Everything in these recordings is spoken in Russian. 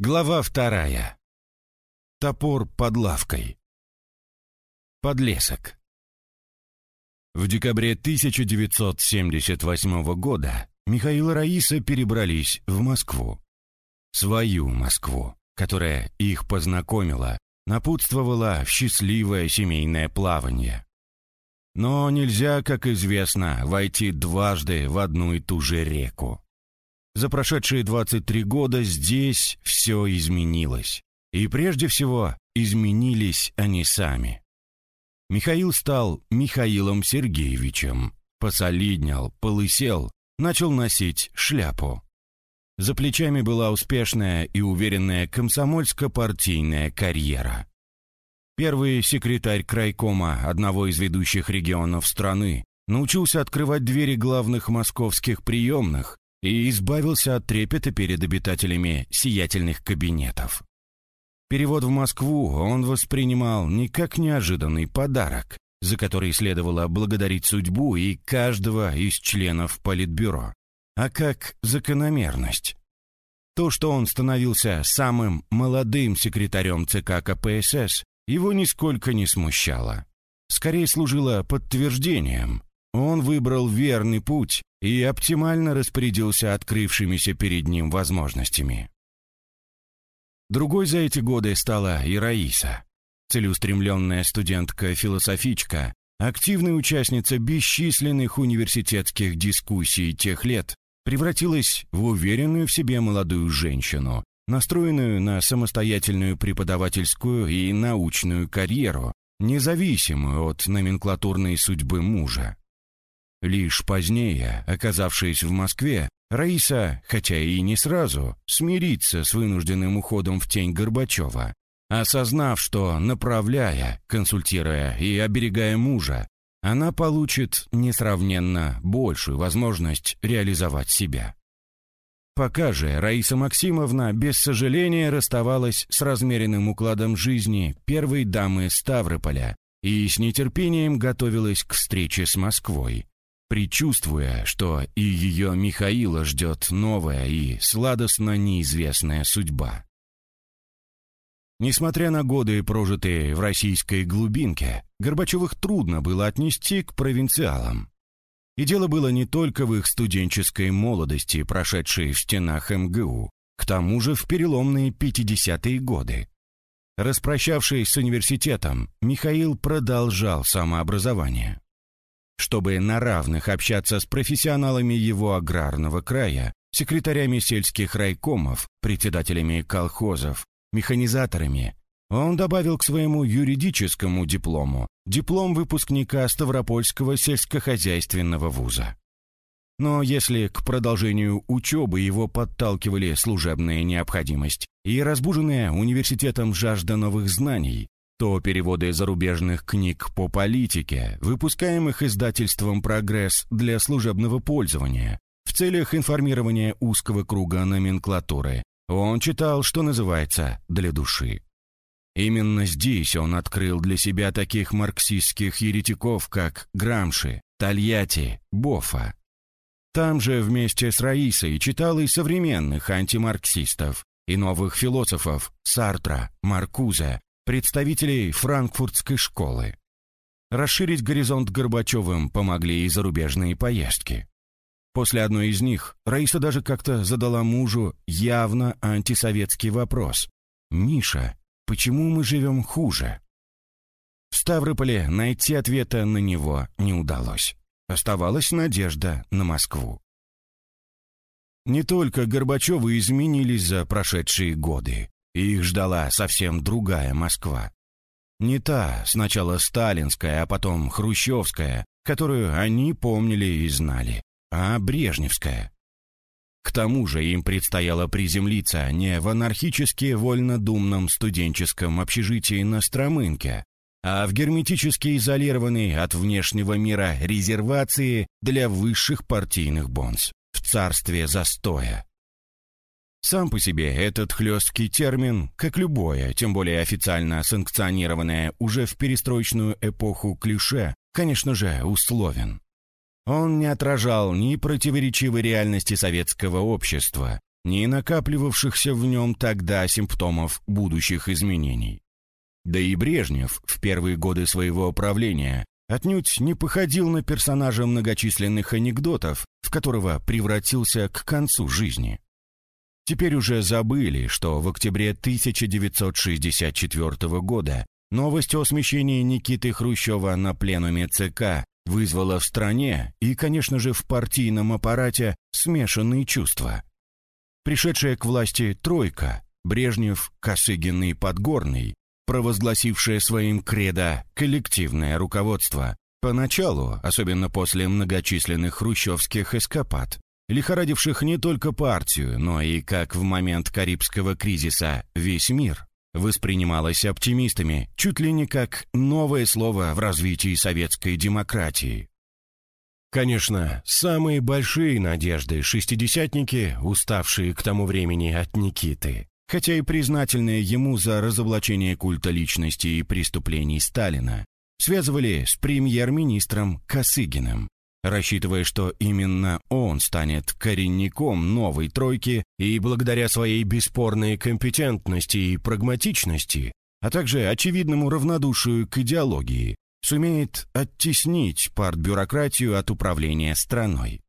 Глава вторая. Топор под лавкой. Подлесок. В декабре 1978 года Михаил и Раиса перебрались в Москву. Свою Москву, которая их познакомила, напутствовала в счастливое семейное плавание. Но нельзя, как известно, войти дважды в одну и ту же реку. За прошедшие 23 года здесь все изменилось. И прежде всего изменились они сами. Михаил стал Михаилом Сергеевичем, посолиднял, полысел, начал носить шляпу. За плечами была успешная и уверенная комсомольско-партийная карьера. Первый секретарь крайкома одного из ведущих регионов страны научился открывать двери главных московских приемных и избавился от трепета перед обитателями сиятельных кабинетов. Перевод в Москву он воспринимал не как неожиданный подарок, за который следовало благодарить судьбу и каждого из членов Политбюро, а как закономерность. То, что он становился самым молодым секретарем ЦК КПСС, его нисколько не смущало. Скорее служило подтверждением. Он выбрал верный путь и оптимально распорядился открывшимися перед ним возможностями. Другой за эти годы стала и Раиса, целеустремленная студентка-философичка, активная участница бесчисленных университетских дискуссий тех лет, превратилась в уверенную в себе молодую женщину, настроенную на самостоятельную преподавательскую и научную карьеру, независимую от номенклатурной судьбы мужа. Лишь позднее, оказавшись в Москве, Раиса, хотя и не сразу, смирится с вынужденным уходом в тень Горбачева, осознав, что, направляя, консультируя и оберегая мужа, она получит несравненно большую возможность реализовать себя. Пока же Раиса Максимовна без сожаления расставалась с размеренным укладом жизни первой дамы Ставрополя и с нетерпением готовилась к встрече с Москвой, предчувствуя, что и ее Михаила ждет новая и сладостно неизвестная судьба. Несмотря на годы, прожитые в российской глубинке, Горбачевых трудно было отнести к провинциалам. И дело было не только в их студенческой молодости, прошедшей в стенах МГУ, к тому же в переломные 50-е годы. Распрощавшись с университетом, Михаил продолжал самообразование. Чтобы на равных общаться с профессионалами его аграрного края, секретарями сельских райкомов, председателями колхозов, механизаторами, он добавил к своему юридическому диплому диплом выпускника Ставропольского сельскохозяйственного вуза. Но если к продолжению учебы его подталкивали служебная необходимость и разбуженная университетом жажда новых знаний, то переводы зарубежных книг по политике, выпускаемых издательством «Прогресс» для служебного пользования, в целях информирования узкого круга номенклатуры, он читал, что называется, для души. Именно здесь он открыл для себя таких марксистских еретиков, как Грамши, Тольятти, Бофа. Там же вместе с Раисой читал и современных антимарксистов, и новых философов Сартра, Маркуза, представителей франкфуртской школы. Расширить горизонт Горбачевым помогли и зарубежные поездки. После одной из них Раиса даже как-то задала мужу явно антисоветский вопрос. «Миша, почему мы живем хуже?» В Ставрополе найти ответа на него не удалось. Оставалась надежда на Москву. Не только Горбачевы изменились за прошедшие годы. Их ждала совсем другая Москва. Не та, сначала сталинская, а потом хрущевская, которую они помнили и знали, а брежневская. К тому же им предстояло приземлиться не в анархически вольнодумном студенческом общежитии на Стромынке, а в герметически изолированной от внешнего мира резервации для высших партийных бонс в царстве застоя. Сам по себе этот хлесткий термин, как любое, тем более официально санкционированное уже в перестроечную эпоху клише, конечно же, условен. Он не отражал ни противоречивой реальности советского общества, ни накапливавшихся в нем тогда симптомов будущих изменений. Да и Брежнев в первые годы своего правления отнюдь не походил на персонажа многочисленных анекдотов, в которого превратился к концу жизни. Теперь уже забыли, что в октябре 1964 года новость о смещении Никиты Хрущева на пленуме ЦК вызвала в стране и, конечно же, в партийном аппарате смешанные чувства. Пришедшая к власти «тройка» Брежнев, Косыгин и Подгорный, провозгласившая своим кредо коллективное руководство, поначалу, особенно после многочисленных хрущевских эскапад, лихорадивших не только партию, но и, как в момент Карибского кризиса, весь мир, воспринималось оптимистами чуть ли не как новое слово в развитии советской демократии. Конечно, самые большие надежды шестидесятники, уставшие к тому времени от Никиты, хотя и признательные ему за разоблачение культа личности и преступлений Сталина, связывали с премьер-министром Косыгиным, рассчитывая, что именно он станет коренником новой тройки и благодаря своей бесспорной компетентности и прагматичности, а также очевидному равнодушию к идеологии, сумеет оттеснить партбюрократию от управления страной.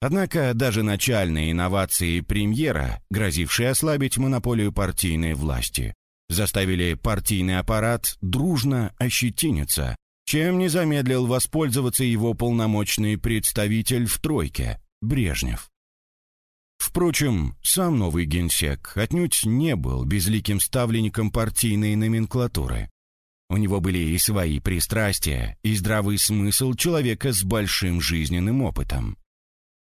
Однако даже начальные инновации премьера, грозившие ослабить монополию партийной власти, заставили партийный аппарат дружно ощетиниться чем не замедлил воспользоваться его полномочный представитель в «тройке» — Брежнев. Впрочем, сам новый генсек отнюдь не был безликим ставленником партийной номенклатуры. У него были и свои пристрастия, и здравый смысл человека с большим жизненным опытом.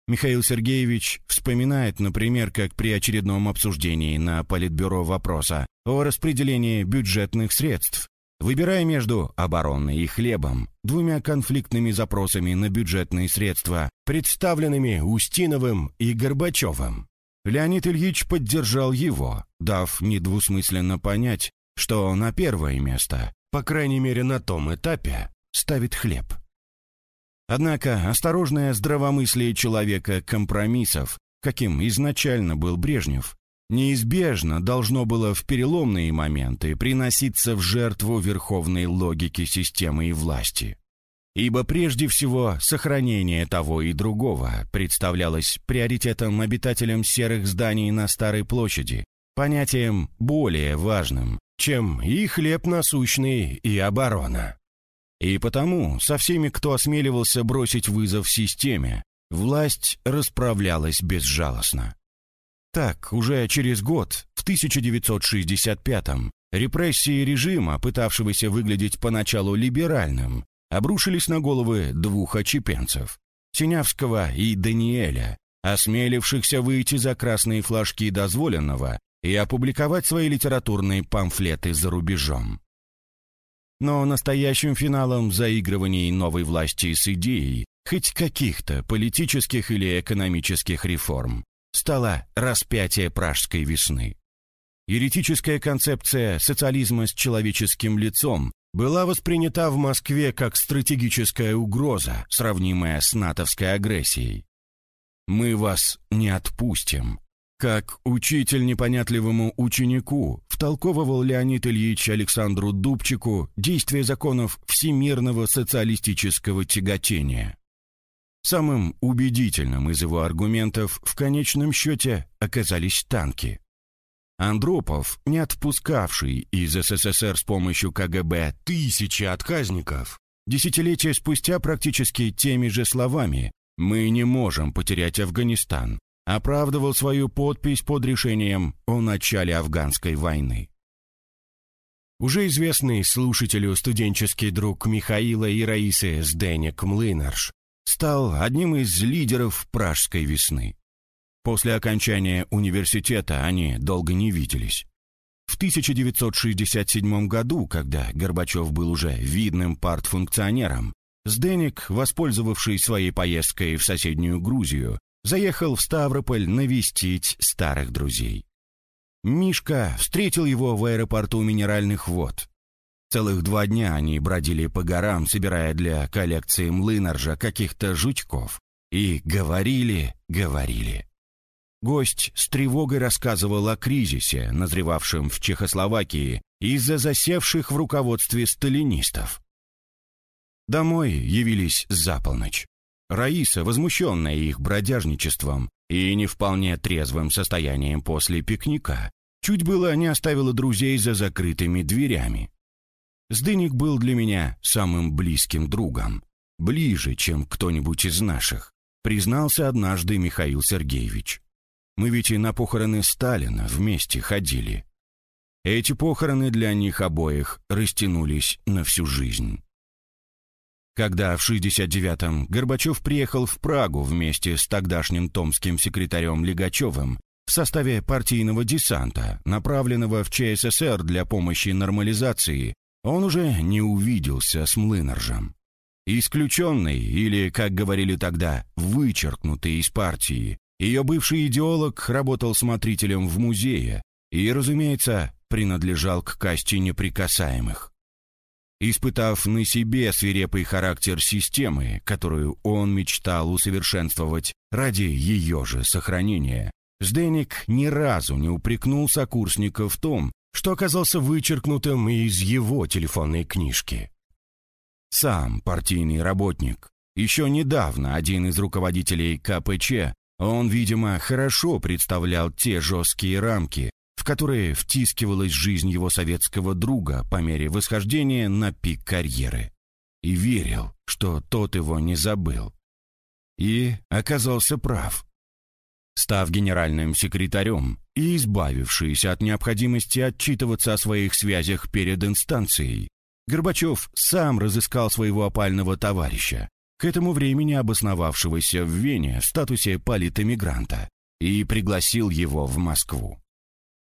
Михаил Сергеевич вспоминает, например, как при очередном обсуждении на Политбюро вопроса о распределении бюджетных средств Выбирая между обороной и хлебом, двумя конфликтными запросами на бюджетные средства, представленными Устиновым и Горбачевым, Леонид Ильич поддержал его, дав недвусмысленно понять, что на первое место, по крайней мере на том этапе, ставит хлеб. Однако осторожное здравомыслие человека компромиссов, каким изначально был Брежнев, неизбежно должно было в переломные моменты приноситься в жертву верховной логики системы и власти. Ибо прежде всего сохранение того и другого представлялось приоритетом обитателям серых зданий на Старой площади, понятием более важным, чем и хлеб насущный, и оборона. И потому со всеми, кто осмеливался бросить вызов системе, власть расправлялась безжалостно. Так, уже через год, в 1965-м, репрессии режима, пытавшегося выглядеть поначалу либеральным, обрушились на головы двух очепенцев – Синявского и Даниэля, осмелившихся выйти за красные флажки дозволенного и опубликовать свои литературные памфлеты за рубежом. Но настоящим финалом заигрываний новой власти с идеей хоть каких-то политических или экономических реформ стало распятие пражской весны. Еретическая концепция социализма с человеческим лицом была воспринята в Москве как стратегическая угроза, сравнимая с натовской агрессией. «Мы вас не отпустим», как учитель непонятливому ученику втолковывал Леонид Ильич Александру Дубчику действие законов всемирного социалистического тяготения. Самым убедительным из его аргументов в конечном счете оказались танки. Андропов, не отпускавший из СССР с помощью КГБ тысячи отказников, десятилетия спустя практически теми же словами «Мы не можем потерять Афганистан», оправдывал свою подпись под решением о начале афганской войны. Уже известный слушателю студенческий друг Михаила и Раисы Сденек Млынарш стал одним из лидеров пражской весны. После окончания университета они долго не виделись. В 1967 году, когда Горбачев был уже видным партфункционером, Сденик, воспользовавшись своей поездкой в соседнюю Грузию, заехал в Ставрополь навестить старых друзей. Мишка встретил его в аэропорту Минеральных вод. Целых два дня они бродили по горам, собирая для коллекции млынаржа каких-то жучков. И говорили, говорили. гость с тревогой рассказывал о кризисе, назревавшем в Чехословакии из-за засевших в руководстве сталинистов. Домой явились за полночь. Раиса, возмущенная их бродяжничеством и не вполне трезвым состоянием после пикника, чуть было не оставила друзей за закрытыми дверями. Сдыник был для меня самым близким другом, ближе, чем кто-нибудь из наших, признался однажды Михаил Сергеевич. Мы ведь и на похороны Сталина вместе ходили. Эти похороны для них обоих растянулись на всю жизнь. Когда в 69-м Горбачев приехал в Прагу вместе с тогдашним томским секретарем Легачевым в составе партийного десанта, направленного в ЧССР для помощи нормализации, он уже не увиделся с Млынаржем. Исключенный, или, как говорили тогда, вычеркнутый из партии, ее бывший идеолог работал смотрителем в музее и, разумеется, принадлежал к касте неприкасаемых. Испытав на себе свирепый характер системы, которую он мечтал усовершенствовать ради ее же сохранения, Сденик ни разу не упрекнул сокурсника в том, что оказался вычеркнутым из его телефонной книжки. Сам партийный работник, еще недавно один из руководителей КПЧ, он, видимо, хорошо представлял те жесткие рамки, в которые втискивалась жизнь его советского друга по мере восхождения на пик карьеры. И верил, что тот его не забыл. И оказался прав. Став генеральным секретарем и избавившись от необходимости отчитываться о своих связях перед инстанцией, Горбачев сам разыскал своего опального товарища, к этому времени обосновавшегося в Вене в статусе политэмигранта, и пригласил его в Москву.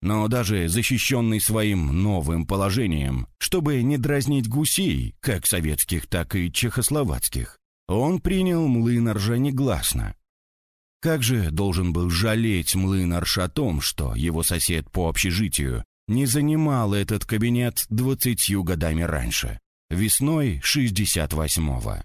Но даже защищенный своим новым положением, чтобы не дразнить гусей, как советских, так и чехословацких, он принял Млынаржа негласно, как же должен был жалеть Млынарш о том, что его сосед по общежитию не занимал этот кабинет двадцатью годами раньше, весной 68-го.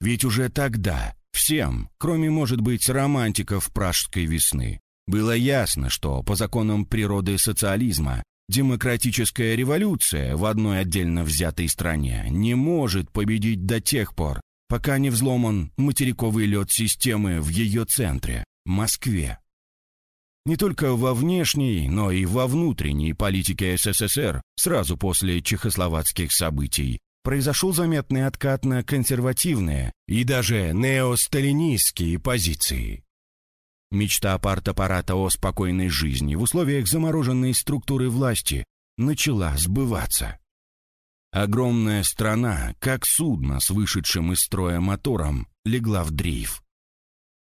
Ведь уже тогда всем, кроме, может быть, романтиков пражской весны, было ясно, что по законам природы социализма демократическая революция в одной отдельно взятой стране не может победить до тех пор, пока не взломан материковый лед системы в ее центре, Москве. Не только во внешней, но и во внутренней политике СССР сразу после чехословацких событий произошел заметный откат на консервативные и даже неосталинистские позиции. Мечта партаппарата о спокойной жизни в условиях замороженной структуры власти начала сбываться. Огромная страна, как судно с вышедшим из строя мотором, легла в дрейф.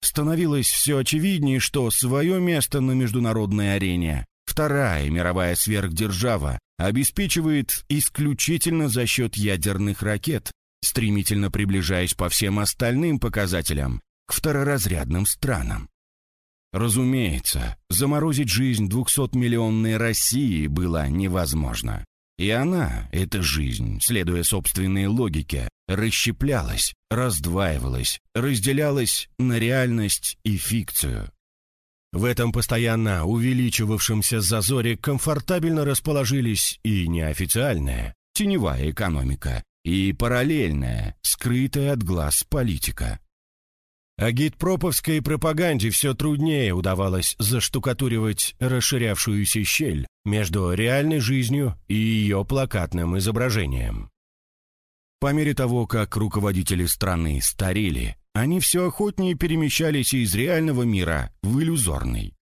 Становилось все очевиднее, что свое место на международной арене вторая мировая сверхдержава обеспечивает исключительно за счет ядерных ракет, стремительно приближаясь по всем остальным показателям к второразрядным странам. Разумеется, заморозить жизнь двухсотмиллионной России было невозможно. И она, эта жизнь, следуя собственной логике, расщеплялась, раздваивалась, разделялась на реальность и фикцию. В этом постоянно увеличивавшемся зазоре комфортабельно расположились и неофициальная, теневая экономика, и параллельная, скрытая от глаз политика. Агитпроповской пропаганде все труднее удавалось заштукатуривать расширявшуюся щель между реальной жизнью и ее плакатным изображением. По мере того, как руководители страны старели, они все охотнее перемещались из реального мира в иллюзорный.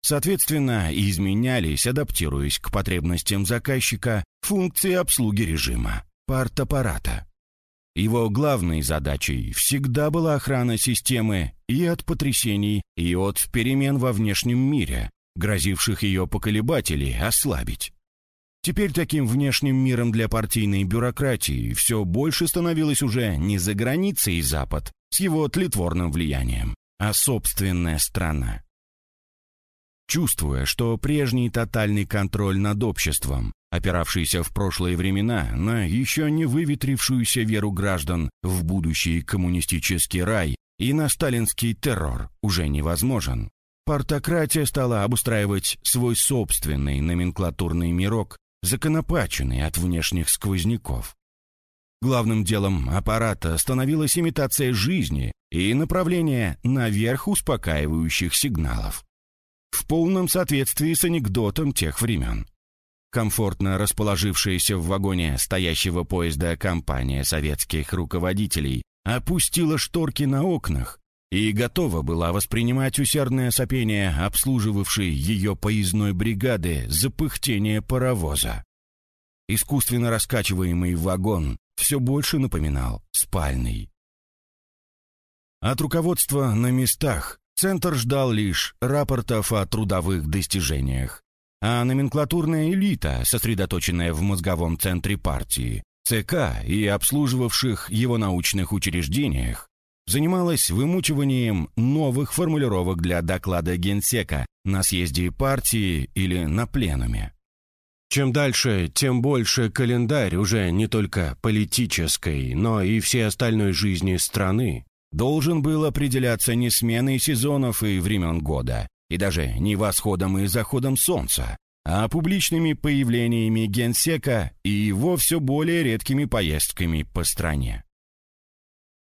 Соответственно, изменялись, адаптируясь к потребностям заказчика функции обслуги режима, партаппарата. Его главной задачей всегда была охрана системы и от потрясений, и от перемен во внешнем мире, грозивших ее поколебать или ослабить. Теперь таким внешним миром для партийной бюрократии все больше становилось уже не за границей Запад с его тлетворным влиянием, а собственная страна. Чувствуя, что прежний тотальный контроль над обществом, опиравшийся в прошлые времена на еще не выветрившуюся веру граждан в будущий коммунистический рай и на сталинский террор, уже невозможен, партократия стала обустраивать свой собственный номенклатурный мирок, законопаченный от внешних сквозняков. Главным делом аппарата становилась имитация жизни и направление наверх успокаивающих сигналов. В полном соответствии с анекдотом тех времен. Комфортно расположившаяся в вагоне стоящего поезда компания советских руководителей опустила шторки на окнах и готова была воспринимать усердное сопение обслуживавшей ее поездной бригады за пыхтение паровоза. Искусственно раскачиваемый вагон все больше напоминал спальный. От руководства на местах Центр ждал лишь рапортов о трудовых достижениях, а номенклатурная элита, сосредоточенная в мозговом центре партии, ЦК и обслуживавших его научных учреждениях, занималась вымучиванием новых формулировок для доклада Генсека на съезде партии или на пленуме. Чем дальше, тем больше календарь уже не только политической, но и всей остальной жизни страны должен был определяться не сменой сезонов и времен года, и даже не восходом и заходом солнца, а публичными появлениями генсека и его все более редкими поездками по стране.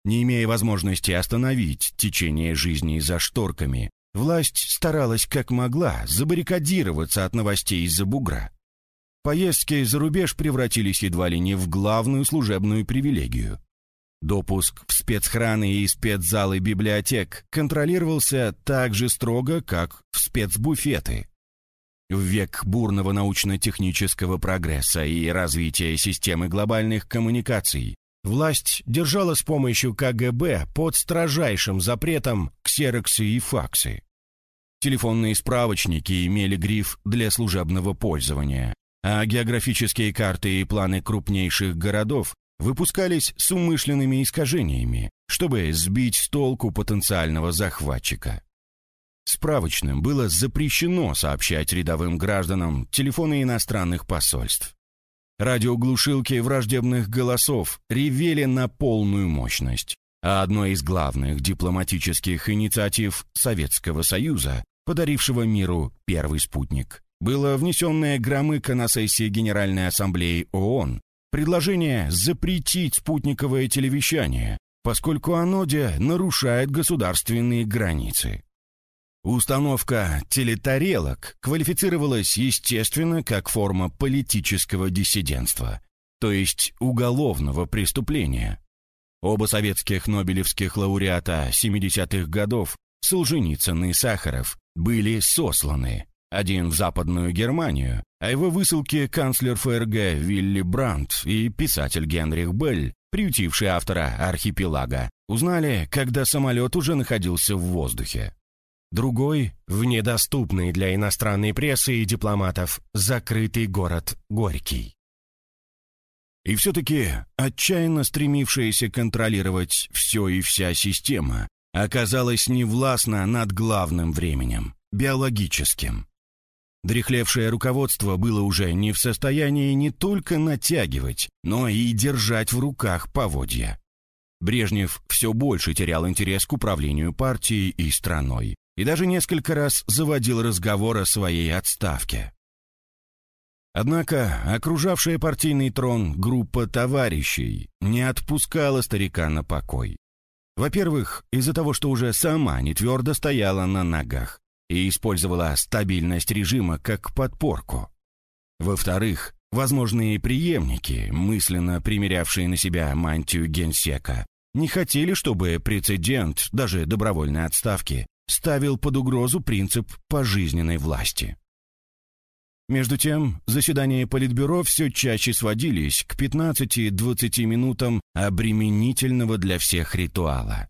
Не имея возможности остановить течение жизни за шторками, власть старалась как могла забаррикадироваться от новостей из-за бугра. Поездки за рубеж превратились едва ли не в главную служебную привилегию. Допуск в спецхраны и спецзалы библиотек контролировался так же строго, как в спецбуфеты. В век бурного научно-технического прогресса и развития системы глобальных коммуникаций власть держала с помощью КГБ под строжайшим запретом ксероксы и факсы. Телефонные справочники имели гриф для служебного пользования, а географические карты и планы крупнейших городов выпускались с умышленными искажениями, чтобы сбить с толку потенциального захватчика. Справочным было запрещено сообщать рядовым гражданам телефоны иностранных посольств. Радиоглушилки враждебных голосов ревели на полную мощность, а одной из главных дипломатических инициатив Советского Союза, подарившего миру первый спутник, было внесенное громыко на сессии Генеральной Ассамблеи ООН предложение запретить спутниковое телевещание, поскольку оно нарушает государственные границы. Установка телетарелок квалифицировалась, естественно, как форма политического диссидентства, то есть уголовного преступления. Оба советских нобелевских лауреата 70-х годов, Солженицын и Сахаров, были сосланы, один в Западную Германию, а его высылке канцлер ФРГ Вилли Брандт и писатель Генрих Белль, приютивший автора «Архипелага», узнали, когда самолет уже находился в воздухе. Другой — в недоступный для иностранной прессы и дипломатов закрытый город Горький. И все-таки отчаянно стремившаяся контролировать все и вся система оказалась невластна над главным временем — биологическим. Дряхлевшее руководство было уже не в состоянии не только натягивать, но и держать в руках поводья. Брежнев все больше терял интерес к управлению партией и страной и даже несколько раз заводил разговор о своей отставке. Однако окружавшая партийный трон группа товарищей не отпускала старика на покой. Во-первых, из-за того, что уже сама не твердо стояла на ногах и использовала стабильность режима как подпорку. Во-вторых, возможные преемники, мысленно примерявшие на себя мантию генсека, не хотели, чтобы прецедент, даже добровольной отставки, ставил под угрозу принцип пожизненной власти. Между тем, заседания Политбюро все чаще сводились к 15-20 минутам обременительного для всех ритуала.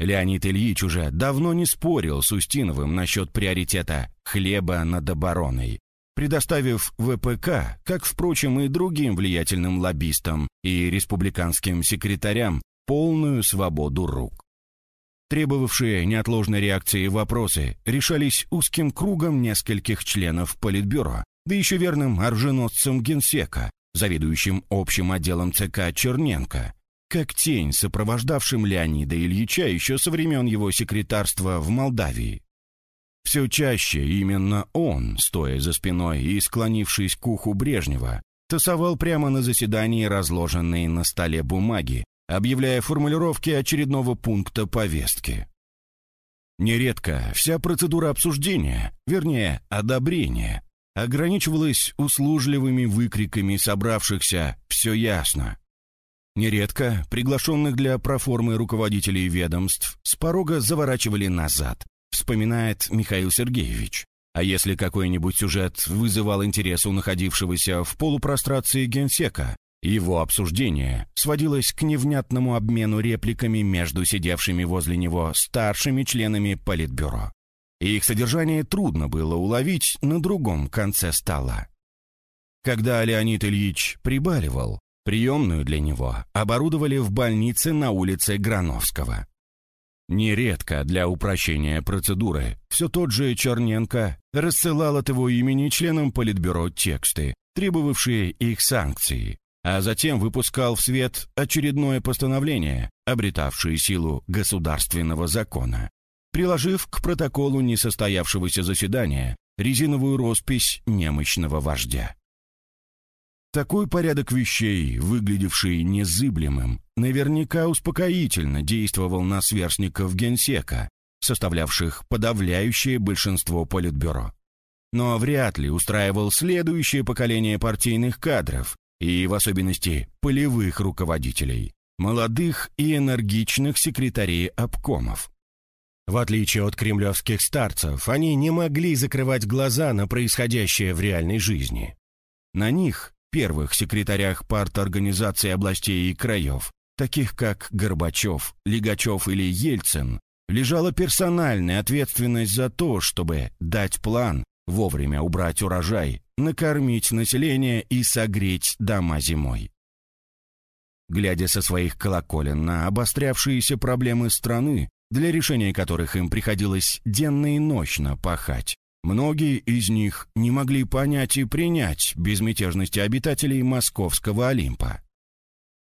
Леонид Ильич уже давно не спорил с Устиновым насчет приоритета хлеба над обороной, предоставив ВПК, как, впрочем, и другим влиятельным лоббистам и республиканским секретарям, полную свободу рук. Требовавшие неотложной реакции вопросы решались узким кругом нескольких членов Политбюро, да еще верным оруженосцем Генсека, заведующим общим отделом ЦК Черненко, как тень, сопровождавшим Леонида Ильича еще со времен его секретарства в Молдавии. Все чаще именно он, стоя за спиной и склонившись к уху Брежнева, тасовал прямо на заседании разложенные на столе бумаги, объявляя формулировки очередного пункта повестки. Нередко вся процедура обсуждения, вернее, одобрения, ограничивалась услужливыми выкриками собравшихся «все ясно». Нередко приглашенных для проформы руководителей ведомств с порога заворачивали назад, вспоминает Михаил Сергеевич. А если какой-нибудь сюжет вызывал интерес у находившегося в полупрострации генсека, его обсуждение сводилось к невнятному обмену репликами между сидевшими возле него старшими членами Политбюро. их содержание трудно было уловить на другом конце стола. Когда Леонид Ильич прибаливал, приемную для него оборудовали в больнице на улице Грановского. Нередко для упрощения процедуры все тот же Черненко рассылал от его имени членам Политбюро тексты, требовавшие их санкции, а затем выпускал в свет очередное постановление, обретавшее силу государственного закона, приложив к протоколу несостоявшегося заседания резиновую роспись немощного вождя. Такой порядок вещей, выглядевший незыблемым, наверняка успокоительно действовал на сверстников генсека, составлявших подавляющее большинство политбюро. Но вряд ли устраивал следующее поколение партийных кадров и, в особенности, полевых руководителей, молодых и энергичных секретарей обкомов. В отличие от кремлевских старцев, они не могли закрывать глаза на происходящее в реальной жизни. На них первых секретарях парторганизаций областей и краев, таких как Горбачев, Лигачев или Ельцин, лежала персональная ответственность за то, чтобы дать план, вовремя убрать урожай, накормить население и согреть дома зимой. Глядя со своих колоколен на обострявшиеся проблемы страны, для решения которых им приходилось денно и ночно пахать, Многие из них не могли понять и принять безмятежности обитателей московского Олимпа.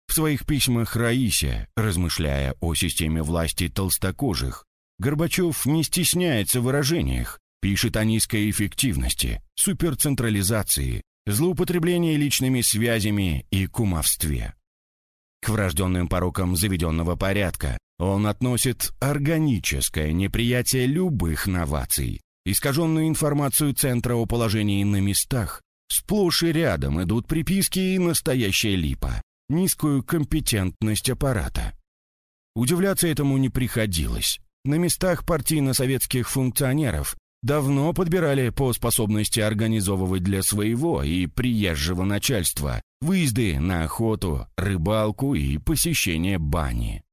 В своих письмах Раисе, размышляя о системе власти толстокожих, Горбачев не стесняется в выражениях, пишет о низкой эффективности, суперцентрализации, злоупотреблении личными связями и кумовстве. К врожденным порокам заведенного порядка он относит органическое неприятие любых новаций, искаженную информацию Центра о положении на местах, сплошь и рядом идут приписки и настоящая липа, низкую компетентность аппарата. Удивляться этому не приходилось. На местах партийно-советских функционеров давно подбирали по способности организовывать для своего и приезжего начальства выезды на охоту, рыбалку и посещение бани.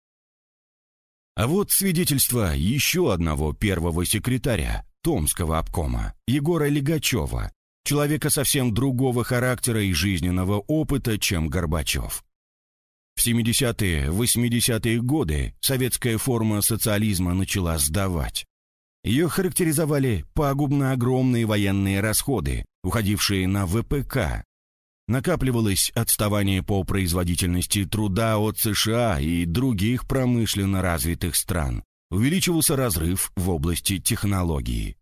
А вот свидетельство еще одного первого секретаря, Томского обкома, Егора Легачева, человека совсем другого характера и жизненного опыта, чем Горбачев. В 70-е, 80-е годы советская форма социализма начала сдавать. Ее характеризовали пагубно огромные военные расходы, уходившие на ВПК. Накапливалось отставание по производительности труда от США и других промышленно развитых стран увеличивался разрыв в области технологии.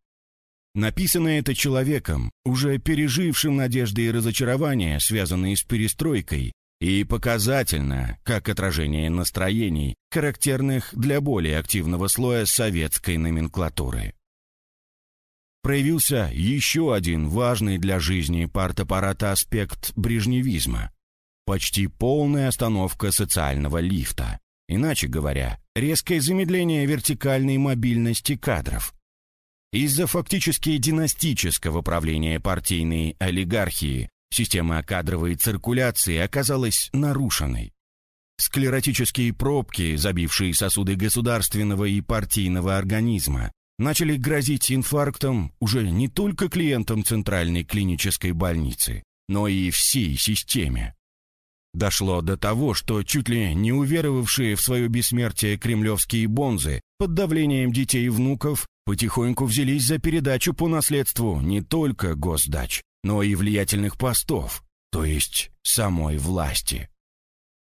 Написано это человеком, уже пережившим надежды и разочарования, связанные с перестройкой, и показательно, как отражение настроений, характерных для более активного слоя советской номенклатуры. Проявился еще один важный для жизни партаппарата аспект брежневизма – почти полная остановка социального лифта. Иначе говоря, резкое замедление вертикальной мобильности кадров. Из-за фактически династического правления партийной олигархии система кадровой циркуляции оказалась нарушенной. Склеротические пробки, забившие сосуды государственного и партийного организма, начали грозить инфарктом уже не только клиентам Центральной клинической больницы, но и всей системе. Дошло до того, что чуть ли не уверовавшие в свое бессмертие кремлевские бонзы под давлением детей и внуков потихоньку взялись за передачу по наследству не только госдач, но и влиятельных постов, то есть самой власти.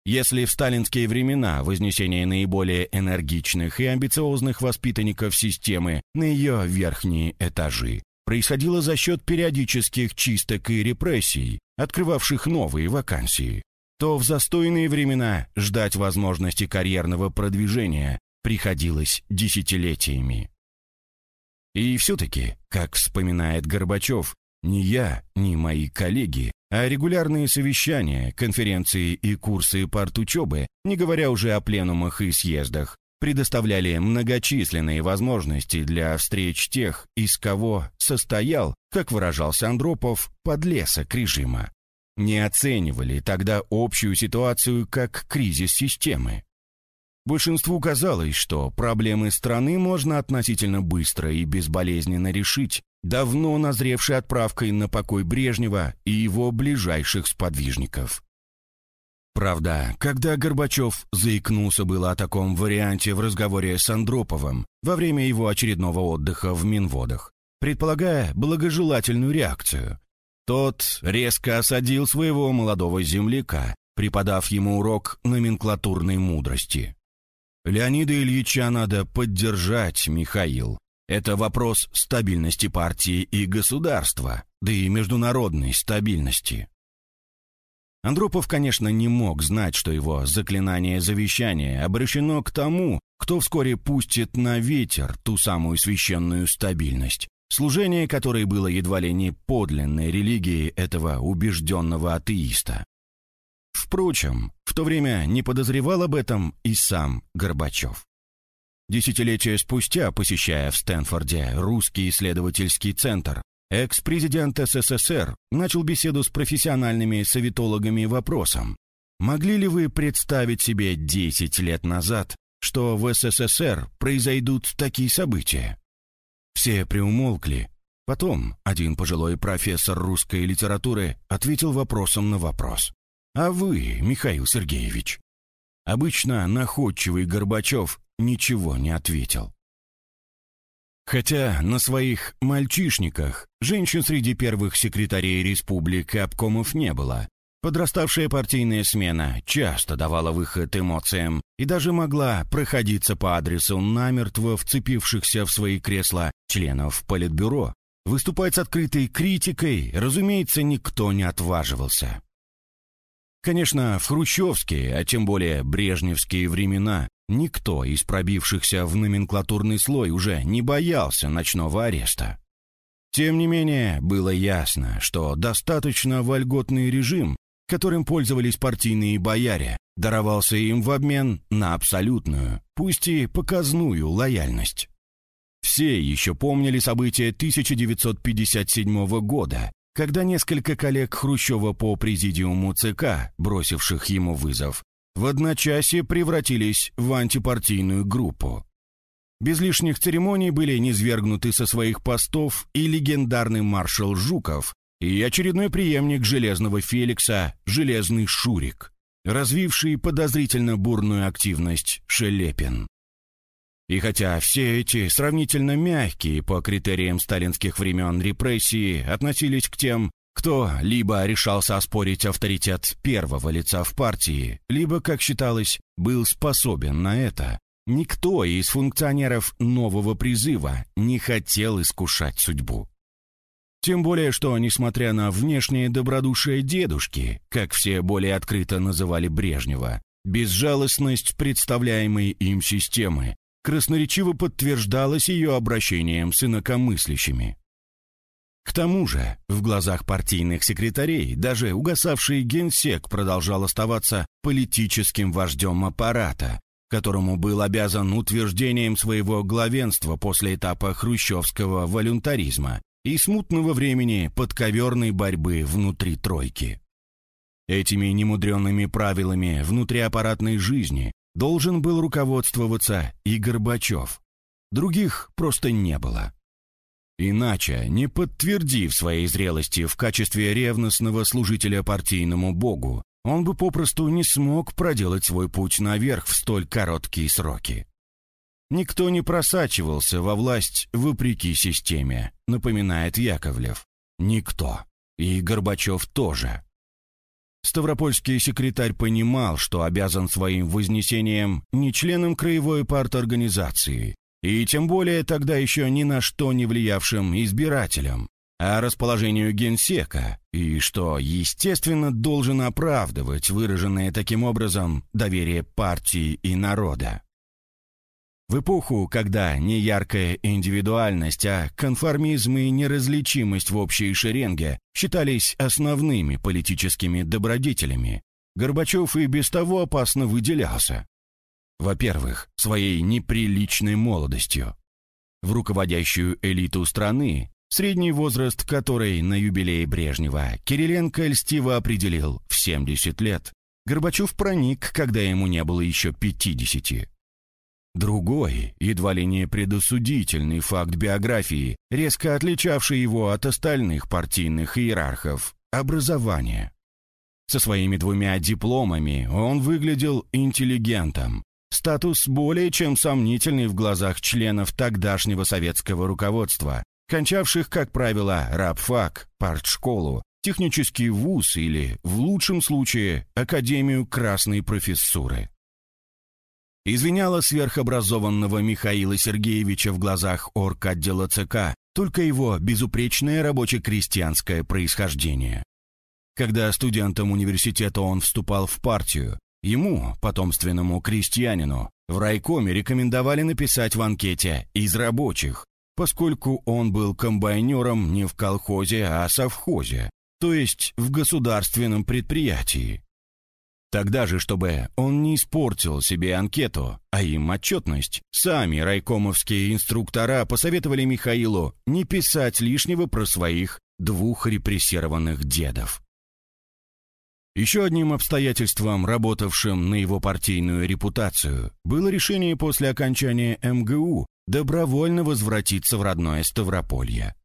Если в сталинские времена вознесение наиболее энергичных и амбициозных воспитанников системы на ее верхние этажи происходило за счет периодических чисток и репрессий, открывавших новые вакансии, то в застойные времена ждать возможности карьерного продвижения приходилось десятилетиями. И все-таки, как вспоминает Горбачев, ни я, ни мои коллеги а регулярные совещания, конференции и курсы партучебы, не говоря уже о пленумах и съездах, предоставляли многочисленные возможности для встреч тех, из кого состоял, как выражался Андропов, подлесок режима. Не оценивали тогда общую ситуацию как кризис системы. Большинству казалось, что проблемы страны можно относительно быстро и безболезненно решить, давно назревшей отправкой на покой Брежнева и его ближайших сподвижников. Правда, когда Горбачев заикнулся было о таком варианте в разговоре с Андроповым во время его очередного отдыха в Минводах, предполагая благожелательную реакцию, тот резко осадил своего молодого земляка, преподав ему урок номенклатурной мудрости. «Леонида Ильича надо поддержать, Михаил. Это вопрос стабильности партии и государства, да и международной стабильности. Андропов, конечно, не мог знать, что его заклинание завещания обращено к тому, кто вскоре пустит на ветер ту самую священную стабильность, служение которой было едва ли не подлинной религией этого убежденного атеиста. Впрочем, в то время не подозревал об этом и сам Горбачев. Десятилетия спустя, посещая в Стэнфорде русский исследовательский центр, экс-президент СССР начал беседу с профессиональными советологами вопросом, могли ли вы представить себе 10 лет назад, что в СССР произойдут такие события? Все приумолкли. Потом один пожилой профессор русской литературы ответил вопросом на вопрос. «А вы, Михаил Сергеевич?» Обычно находчивый Горбачев ничего не ответил. Хотя на своих «мальчишниках» женщин среди первых секретарей республик и обкомов не было, подраставшая партийная смена часто давала выход эмоциям и даже могла проходиться по адресу намертво вцепившихся в свои кресла членов Политбюро. Выступать с открытой критикой, разумеется, никто не отваживался. Конечно, в хрущевские, а тем более брежневские времена никто из пробившихся в номенклатурный слой уже не боялся ночного ареста. Тем не менее, было ясно, что достаточно вольготный режим, которым пользовались партийные бояре, даровался им в обмен на абсолютную, пусть и показную лояльность. Все еще помнили события 1957 года, когда несколько коллег Хрущева по президиуму ЦК, бросивших ему вызов, в одночасье превратились в антипартийную группу. Без лишних церемоний были низвергнуты со своих постов и легендарный маршал Жуков, и очередной преемник Железного Феликса, Железный Шурик, развивший подозрительно бурную активность Шелепин. И хотя все эти сравнительно мягкие по критериям сталинских времен репрессии относились к тем, кто либо решался оспорить авторитет первого лица в партии, либо, как считалось, был способен на это, никто из функционеров нового призыва не хотел искушать судьбу. Тем более, что, несмотря на внешнее добродушие дедушки, как все более открыто называли Брежнева, безжалостность представляемой им системы красноречиво подтверждалось ее обращением с инакомыслящими. К тому же, в глазах партийных секретарей даже угасавший генсек продолжал оставаться политическим вождем аппарата, которому был обязан утверждением своего главенства после этапа хрущевского волюнтаризма и смутного времени подковерной борьбы внутри тройки. Этими немудренными правилами внутриаппаратной жизни должен был руководствоваться и Горбачев. Других просто не было. Иначе, не подтвердив своей зрелости в качестве ревностного служителя партийному богу, он бы попросту не смог проделать свой путь наверх в столь короткие сроки. Никто не просачивался во власть вопреки системе, напоминает Яковлев. Никто. И Горбачев тоже. Ставропольский секретарь понимал, что обязан своим вознесением не членам краевой парторганизации, и тем более тогда еще ни на что не влиявшим избирателям, а расположению генсека, и что, естественно, должен оправдывать выраженное таким образом доверие партии и народа. В эпоху, когда не яркая индивидуальность, а конформизм и неразличимость в общей шеренге считались основными политическими добродетелями, Горбачев и без того опасно выделялся. Во-первых, своей неприличной молодостью. В руководящую элиту страны, средний возраст которой на юбилей Брежнева Кириленко льстиво определил в 70 лет, Горбачев проник, когда ему не было еще 50. Другой, едва ли не предосудительный факт биографии, резко отличавший его от остальных партийных иерархов – образование. Со своими двумя дипломами он выглядел интеллигентом. Статус более чем сомнительный в глазах членов тогдашнего советского руководства, кончавших, как правило, рабфак, партшколу, технический вуз или, в лучшем случае, Академию Красной Профессуры извиняла сверхобразованного Михаила Сергеевича в глазах орг-отдела ЦК только его безупречное рабоче-крестьянское происхождение. Когда студентом университета он вступал в партию, ему, потомственному крестьянину, в райкоме рекомендовали написать в анкете «из рабочих», поскольку он был комбайнером не в колхозе, а совхозе, то есть в государственном предприятии. Тогда же, чтобы он не испортил себе анкету, а им отчетность, сами райкомовские инструктора посоветовали Михаилу не писать лишнего про своих двух репрессированных дедов. Еще одним обстоятельством, работавшим на его партийную репутацию, было решение после окончания МГУ добровольно возвратиться в родное Ставрополье.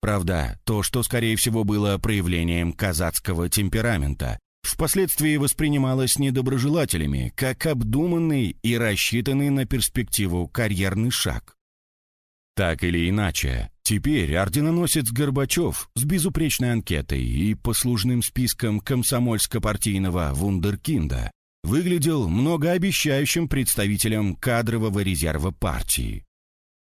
Правда, то, что, скорее всего, было проявлением казацкого темперамента, впоследствии воспринималось недоброжелателями как обдуманный и рассчитанный на перспективу карьерный шаг. Так или иначе, теперь орденоносец Горбачев с безупречной анкетой и послужным списком комсомольско-партийного вундеркинда выглядел многообещающим представителем кадрового резерва партии.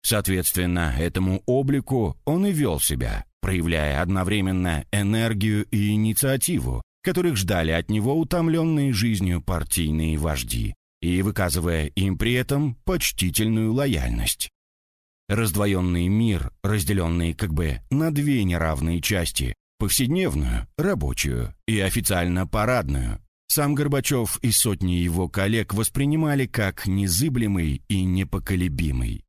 Соответственно, этому облику он и вел себя, проявляя одновременно энергию и инициативу, которых ждали от него утомленные жизнью партийные вожди, и выказывая им при этом почтительную лояльность. Раздвоенный мир, разделенный как бы на две неравные части, повседневную, рабочую и официально парадную, сам Горбачев и сотни его коллег воспринимали как незыблемый и непоколебимый.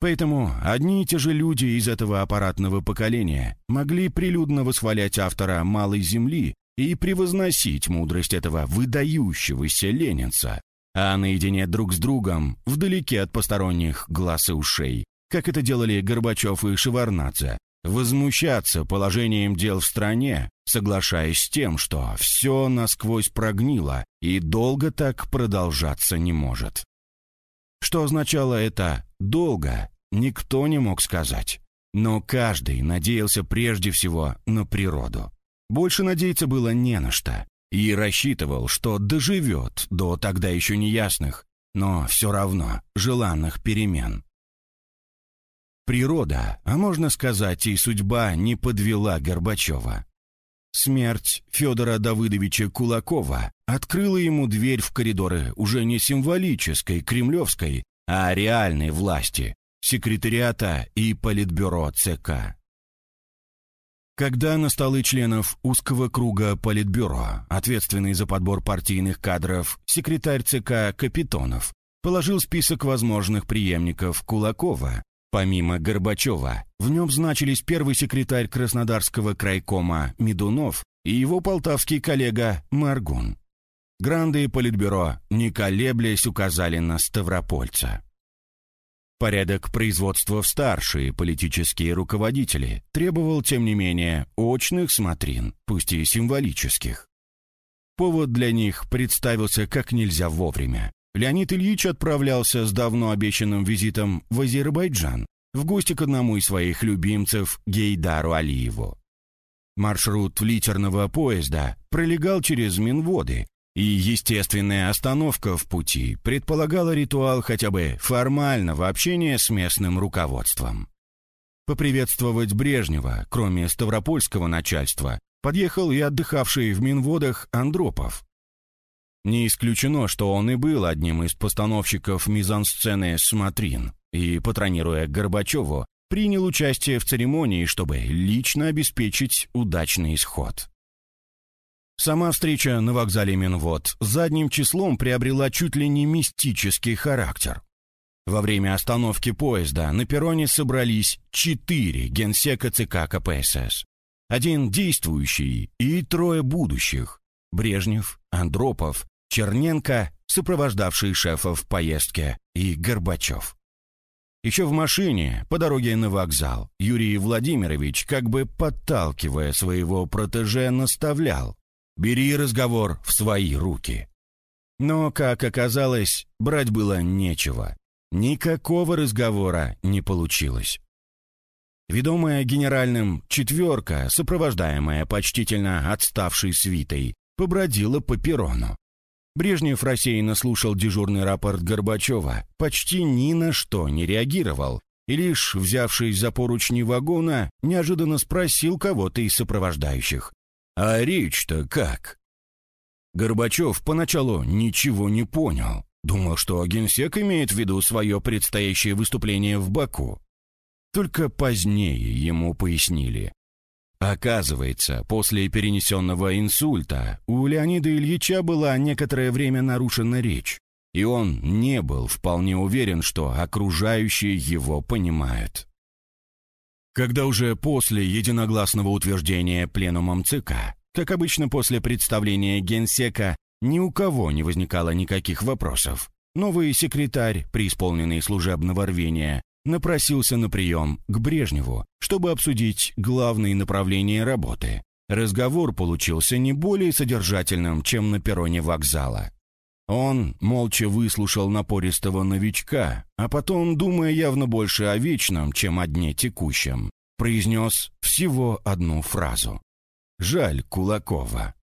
Поэтому одни и те же люди из этого аппаратного поколения могли прилюдно восхвалять автора «Малой земли» и превозносить мудрость этого выдающегося ленинца, а наедине друг с другом, вдалеке от посторонних глаз и ушей, как это делали Горбачев и Шеварнадзе, возмущаться положением дел в стране, соглашаясь с тем, что все насквозь прогнило и долго так продолжаться не может. Что означало это «долго», никто не мог сказать. Но каждый надеялся прежде всего на природу. Больше надеяться было не на что. И рассчитывал, что доживет до тогда еще неясных, но все равно желанных перемен. Природа, а можно сказать и судьба, не подвела Горбачева. Смерть Федора Давыдовича Кулакова открыла ему дверь в коридоры уже не символической кремлевской, а реальной власти, секретариата и политбюро ЦК. Когда на столы членов узкого круга Политбюро, ответственный за подбор партийных кадров, секретарь ЦК Капитонов, положил список возможных преемников Кулакова, помимо Горбачева, в нем значились первый секретарь Краснодарского крайкома Медунов и его полтавский коллега Маргун. Гранды Политбюро, не колеблясь, указали на Ставропольца. Порядок производства в старшие политические руководители требовал, тем не менее, очных смотрин, пусть и символических. Повод для них представился как нельзя вовремя. Леонид Ильич отправлялся с давно обещанным визитом в Азербайджан, в гости к одному из своих любимцев Гейдару Алиеву. Маршрут литерного поезда пролегал через Минводы, и естественная остановка в пути предполагала ритуал хотя бы формального общения с местным руководством. Поприветствовать Брежнева, кроме ставропольского начальства, подъехал и отдыхавший в Минводах Андропов. Не исключено, что он и был одним из постановщиков мизансцены «Смотрин» и, патронируя Горбачеву, принял участие в церемонии, чтобы лично обеспечить удачный исход. Сама встреча на вокзале Минвод задним числом приобрела чуть ли не мистический характер. Во время остановки поезда на перроне собрались четыре генсека ЦК КПСС. Один действующий и трое будущих. Брежнев, Андропов, Черненко, сопровождавший шефа в поездке, и Горбачев. Еще в машине, по дороге на вокзал, Юрий Владимирович, как бы подталкивая своего протеже, наставлял «Бери разговор в свои руки». Но, как оказалось, брать было нечего. Никакого разговора не получилось. Ведомая генеральным «четверка», сопровождаемая почтительно отставшей свитой, побродила по перрону. Брежнев рассеянно слушал дежурный рапорт Горбачева, почти ни на что не реагировал, и лишь, взявшись за поручни вагона, неожиданно спросил кого-то из сопровождающих. «А речь-то как?» Горбачев поначалу ничего не понял. Думал, что генсек имеет в виду свое предстоящее выступление в Баку. Только позднее ему пояснили, Оказывается, после перенесенного инсульта у Леонида Ильича была некоторое время нарушена речь, и он не был вполне уверен, что окружающие его понимают. Когда уже после единогласного утверждения пленумом ЦК, как обычно после представления генсека, ни у кого не возникало никаких вопросов, новый секретарь, преисполненный служебного рвения, напросился на прием к Брежневу, чтобы обсудить главные направления работы. Разговор получился не более содержательным, чем на перроне вокзала. Он молча выслушал напористого новичка, а потом, думая явно больше о вечном, чем о дне текущем, произнес всего одну фразу. «Жаль Кулакова».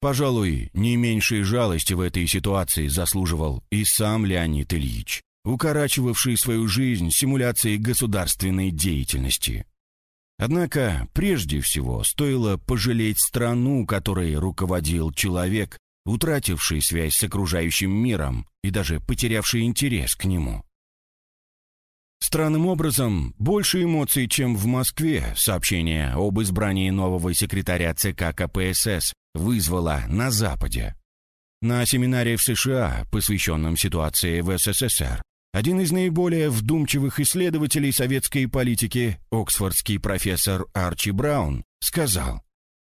Пожалуй, не меньшей жалости в этой ситуации заслуживал и сам Леонид Ильич укорачивавший свою жизнь симуляцией государственной деятельности. Однако, прежде всего, стоило пожалеть страну, которой руководил человек, утративший связь с окружающим миром и даже потерявший интерес к нему. Странным образом, больше эмоций, чем в Москве, сообщение об избрании нового секретаря ЦК КПСС вызвало на Западе. На семинаре в США, посвященном ситуации в СССР, один из наиболее вдумчивых исследователей советской политики, оксфордский профессор Арчи Браун, сказал,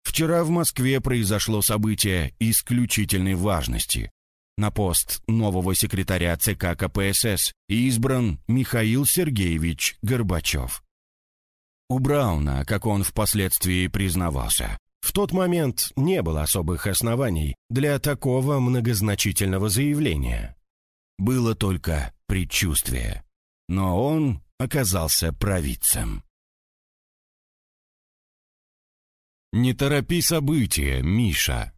«Вчера в Москве произошло событие исключительной важности. На пост нового секретаря ЦК КПСС избран Михаил Сергеевич Горбачев». У Брауна, как он впоследствии признавался, в тот момент не было особых оснований для такого многозначительного заявления. Было только предчувствие. Но он оказался провидцем. «Не торопи события, Миша!»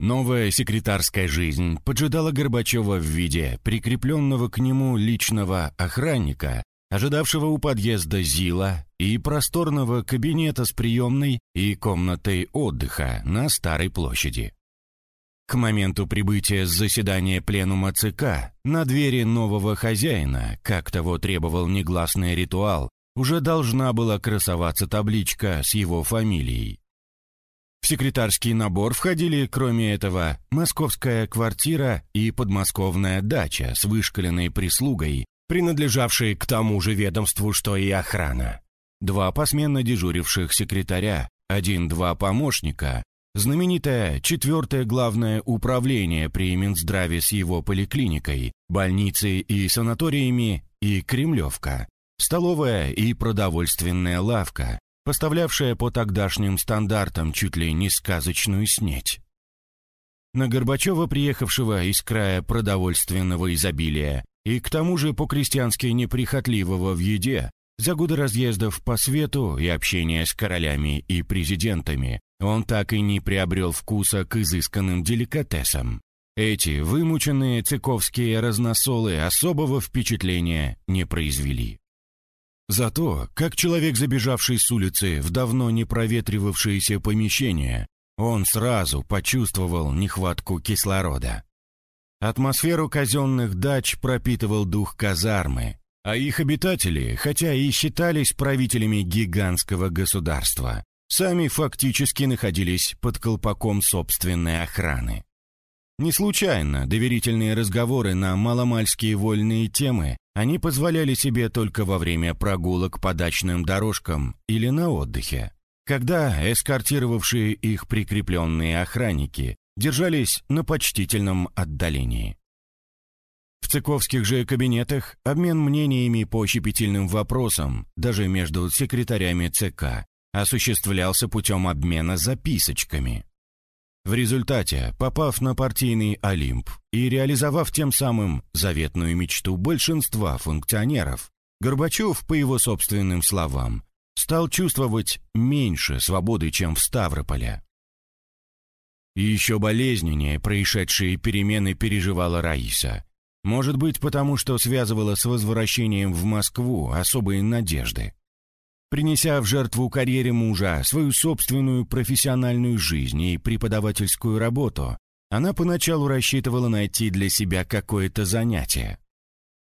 Новая секретарская жизнь поджидала Горбачева в виде прикрепленного к нему личного охранника, ожидавшего у подъезда ЗИЛа и просторного кабинета с приемной и комнатой отдыха на Старой площади. К моменту прибытия с заседания пленума ЦК на двери нового хозяина, как того требовал негласный ритуал, уже должна была красоваться табличка с его фамилией. В секретарский набор входили, кроме этого, московская квартира и подмосковная дача с вышкаленной прислугой, принадлежавшей к тому же ведомству, что и охрана. Два посменно дежуривших секретаря, один-два помощника, Знаменитое четвертое главное управление при Минздраве с его поликлиникой, больницей и санаториями и Кремлевка, столовая и продовольственная лавка, поставлявшая по тогдашним стандартам чуть ли не сказочную снеть. На Горбачева, приехавшего из края продовольственного изобилия и к тому же по-крестьянски неприхотливого в еде, За годы разъездов по свету и общения с королями и президентами он так и не приобрел вкуса к изысканным деликатесам. Эти вымученные цыковские разносолы особого впечатления не произвели. Зато, как человек, забежавший с улицы в давно не проветривавшееся помещение, он сразу почувствовал нехватку кислорода. Атмосферу казенных дач пропитывал дух казармы, а их обитатели, хотя и считались правителями гигантского государства, сами фактически находились под колпаком собственной охраны. Не случайно доверительные разговоры на маломальские вольные темы они позволяли себе только во время прогулок по дачным дорожкам или на отдыхе, когда эскортировавшие их прикрепленные охранники держались на почтительном отдалении. В цыковских же кабинетах обмен мнениями по щепетильным вопросам, даже между секретарями ЦК, осуществлялся путем обмена записочками. В результате, попав на партийный Олимп и реализовав тем самым заветную мечту большинства функционеров, Горбачев, по его собственным словам, стал чувствовать меньше свободы, чем в Ставрополе. Еще болезненнее происшедшие перемены переживала Раиса. Может быть, потому что связывала с возвращением в Москву особые надежды. Принеся в жертву карьере мужа свою собственную профессиональную жизнь и преподавательскую работу, она поначалу рассчитывала найти для себя какое-то занятие.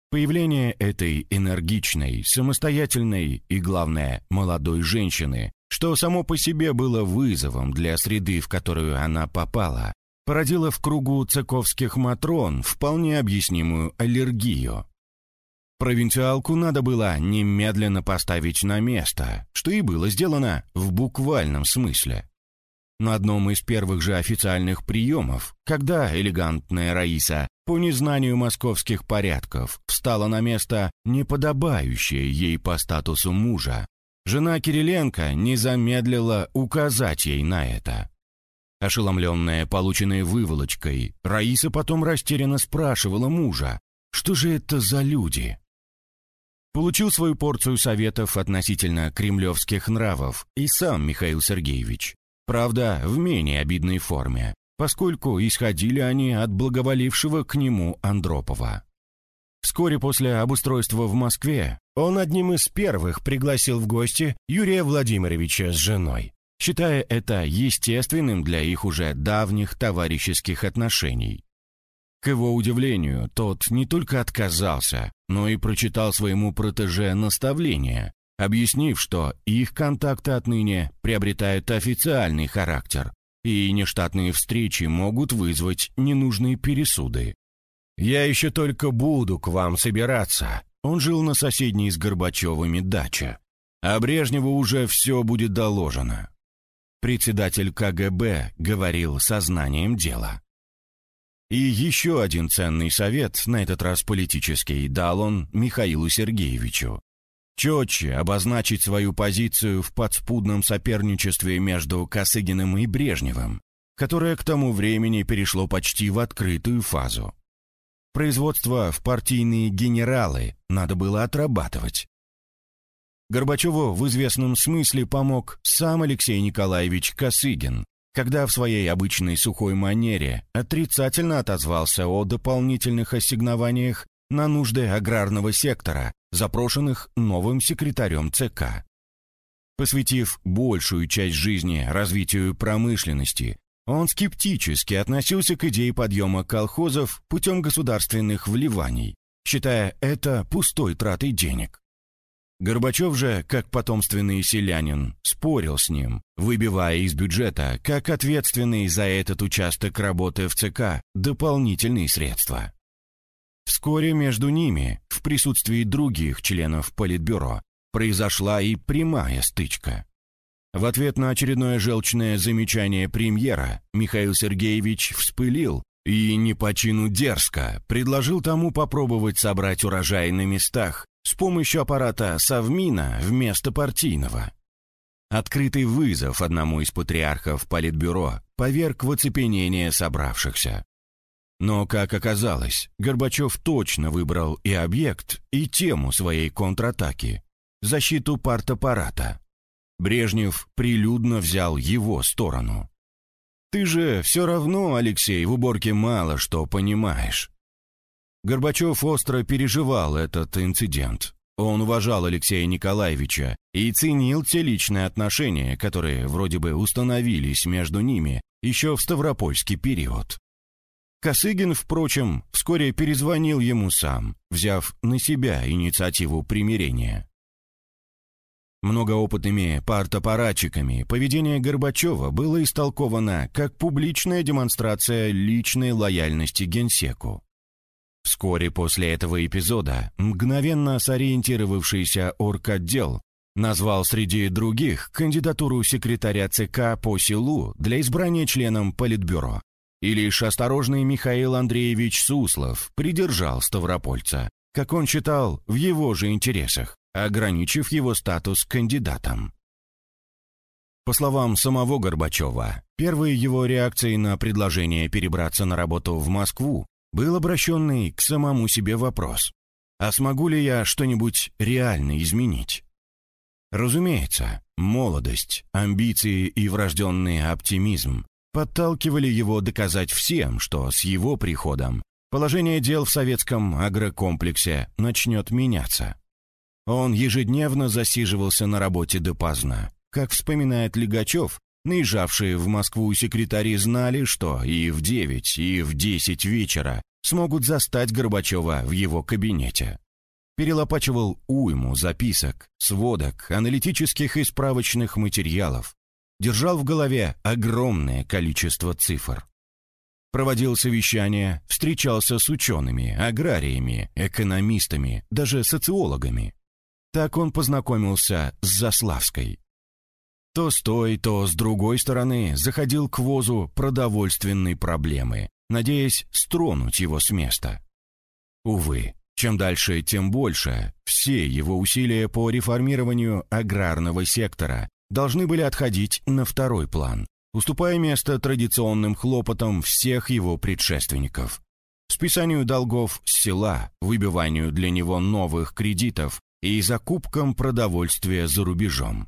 Появление этой энергичной, самостоятельной и, главное, молодой женщины, что само по себе было вызовом для среды, в которую она попала, породило в кругу цыковских матрон вполне объяснимую аллергию. Провинциалку надо было немедленно поставить на место, что и было сделано в буквальном смысле. На одном из первых же официальных приемов, когда элегантная Раиса, по незнанию московских порядков, встала на место, неподобающее ей по статусу мужа, жена Кириленко не замедлила указать ей на это. Ошеломленная полученной выволочкой, Раиса потом растерянно спрашивала мужа, что же это за люди? Получил свою порцию советов относительно кремлевских нравов и сам Михаил Сергеевич. Правда, в менее обидной форме, поскольку исходили они от благоволившего к нему Андропова. Вскоре после обустройства в Москве он одним из первых пригласил в гости Юрия Владимировича с женой, считая это естественным для их уже давних товарищеских отношений. К его удивлению, тот не только отказался, но и прочитал своему протеже наставление, объяснив, что их контакты отныне приобретают официальный характер, и нештатные встречи могут вызвать ненужные пересуды. «Я еще только буду к вам собираться». Он жил на соседней с Горбачевыми даче. А Брежневу уже все будет доложено. Председатель КГБ говорил сознанием дела. И еще один ценный совет, на этот раз политический, дал он Михаилу Сергеевичу. Четче обозначить свою позицию в подспудном соперничестве между Косыгиным и Брежневым, которое к тому времени перешло почти в открытую фазу. Производство в партийные генералы надо было отрабатывать. Горбачеву в известном смысле помог сам Алексей Николаевич Косыгин, когда в своей обычной сухой манере отрицательно отозвался о дополнительных ассигнованиях на нужды аграрного сектора, запрошенных новым секретарем ЦК. Посвятив большую часть жизни развитию промышленности, он скептически относился к идее подъема колхозов путем государственных вливаний, считая это пустой тратой денег. Горбачев же, как потомственный селянин, спорил с ним, выбивая из бюджета, как ответственный за этот участок работы в ЦК, дополнительные средства. Вскоре между ними, в присутствии других членов Политбюро, произошла и прямая стычка. В ответ на очередное желчное замечание премьера Михаил Сергеевич вспылил и не по чину дерзко предложил тому попробовать собрать урожай на местах, с помощью аппарата Совмина вместо партийного. Открытый вызов одному из патриархов Политбюро поверг в оцепенение собравшихся. Но, как оказалось, Горбачев точно выбрал и объект, и тему своей контратаки. защиту партаппарата. Брежнев прилюдно взял его сторону. «Ты же все равно, Алексей, в уборке мало что понимаешь». Горбачев остро переживал этот инцидент. Он уважал Алексея Николаевича и ценил те личные отношения, которые вроде бы установились между ними еще в Ставропольский период. Косыгин, впрочем, вскоре перезвонил ему сам, взяв на себя инициативу примирения. Многоопытными партапаратчиками поведение Горбачева было истолковано как публичная демонстрация личной лояльности генсеку. Вскоре после этого эпизода мгновенно сориентировавшийся орготдел назвал среди других кандидатуру секретаря ЦК по селу для избрания членом Политбюро. И лишь осторожный Михаил Андреевич Суслов придержал Ставропольца, как он считал, в его же интересах, ограничив его статус кандидатом. По словам самого Горбачева, первой его реакцией на предложение перебраться на работу в Москву был обращенный к самому себе вопрос, а смогу ли я что-нибудь реально изменить? Разумеется, молодость, амбиции и врожденный оптимизм подталкивали его доказать всем, что с его приходом положение дел в советском агрокомплексе начнет меняться. Он ежедневно засиживался на работе допоздна. Как вспоминает Легачев, наезжавшие в Москву секретари знали, что и в 9, и в 10 вечера смогут застать Горбачева в его кабинете. Перелопачивал уйму записок, сводок, аналитических и справочных материалов, держал в голове огромное количество цифр. Проводил совещания, встречался с учеными, аграриями, экономистами, даже социологами. Так он познакомился с Заславской. То с той, то с другой стороны заходил к ВОЗу продовольственной проблемы, надеясь стронуть его с места. Увы, чем дальше, тем больше все его усилия по реформированию аграрного сектора должны были отходить на второй план, уступая место традиционным хлопотам всех его предшественников. Списанию долгов с села, выбиванию для него новых кредитов и закупкам продовольствия за рубежом.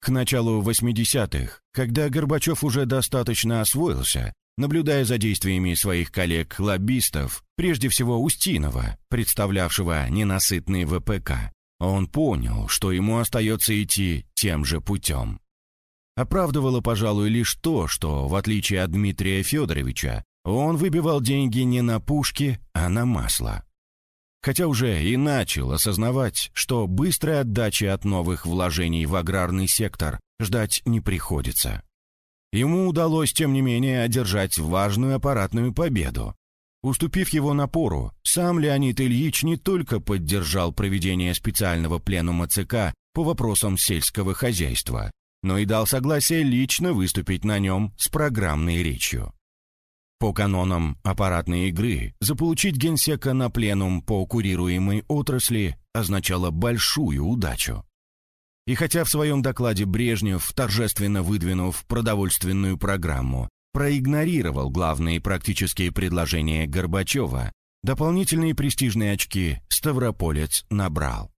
К началу 80-х, когда Горбачев уже достаточно освоился, наблюдая за действиями своих коллег-лоббистов, прежде всего Устинова, представлявшего ненасытный ВПК, он понял, что ему остается идти тем же путем. Оправдывало, пожалуй, лишь то, что, в отличие от Дмитрия Федоровича, он выбивал деньги не на пушки, а на масло. Хотя уже и начал осознавать, что быстрой отдачи от новых вложений в аграрный сектор ждать не приходится. Ему удалось, тем не менее, одержать важную аппаратную победу, Уступив его напору, сам Леонид Ильич не только поддержал проведение специального пленума ЦК по вопросам сельского хозяйства, но и дал согласие лично выступить на нем с программной речью. По канонам аппаратной игры заполучить генсека на пленум по курируемой отрасли означало большую удачу. И хотя в своем докладе Брежнев, торжественно выдвинув продовольственную программу, проигнорировал главные практические предложения Горбачева, дополнительные престижные очки Ставрополец набрал.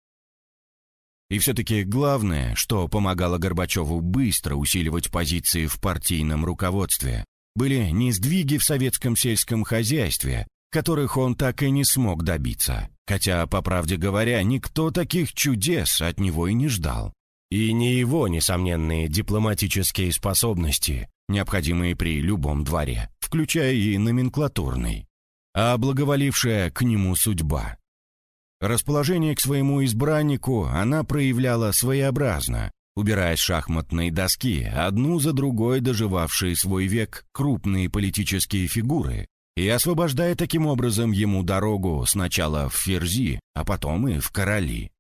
И все-таки главное, что помогало Горбачеву быстро усиливать позиции в партийном руководстве, были не сдвиги в советском сельском хозяйстве, которых он так и не смог добиться, хотя, по правде говоря, никто таких чудес от него и не ждал. И не его несомненные дипломатические способности, необходимые при любом дворе, включая и номенклатурный, а благоволившая к нему судьба. Расположение к своему избраннику она проявляла своеобразно, убирая с шахматной доски одну за другой доживавшие свой век крупные политические фигуры и освобождая таким образом ему дорогу сначала в Ферзи, а потом и в Короли.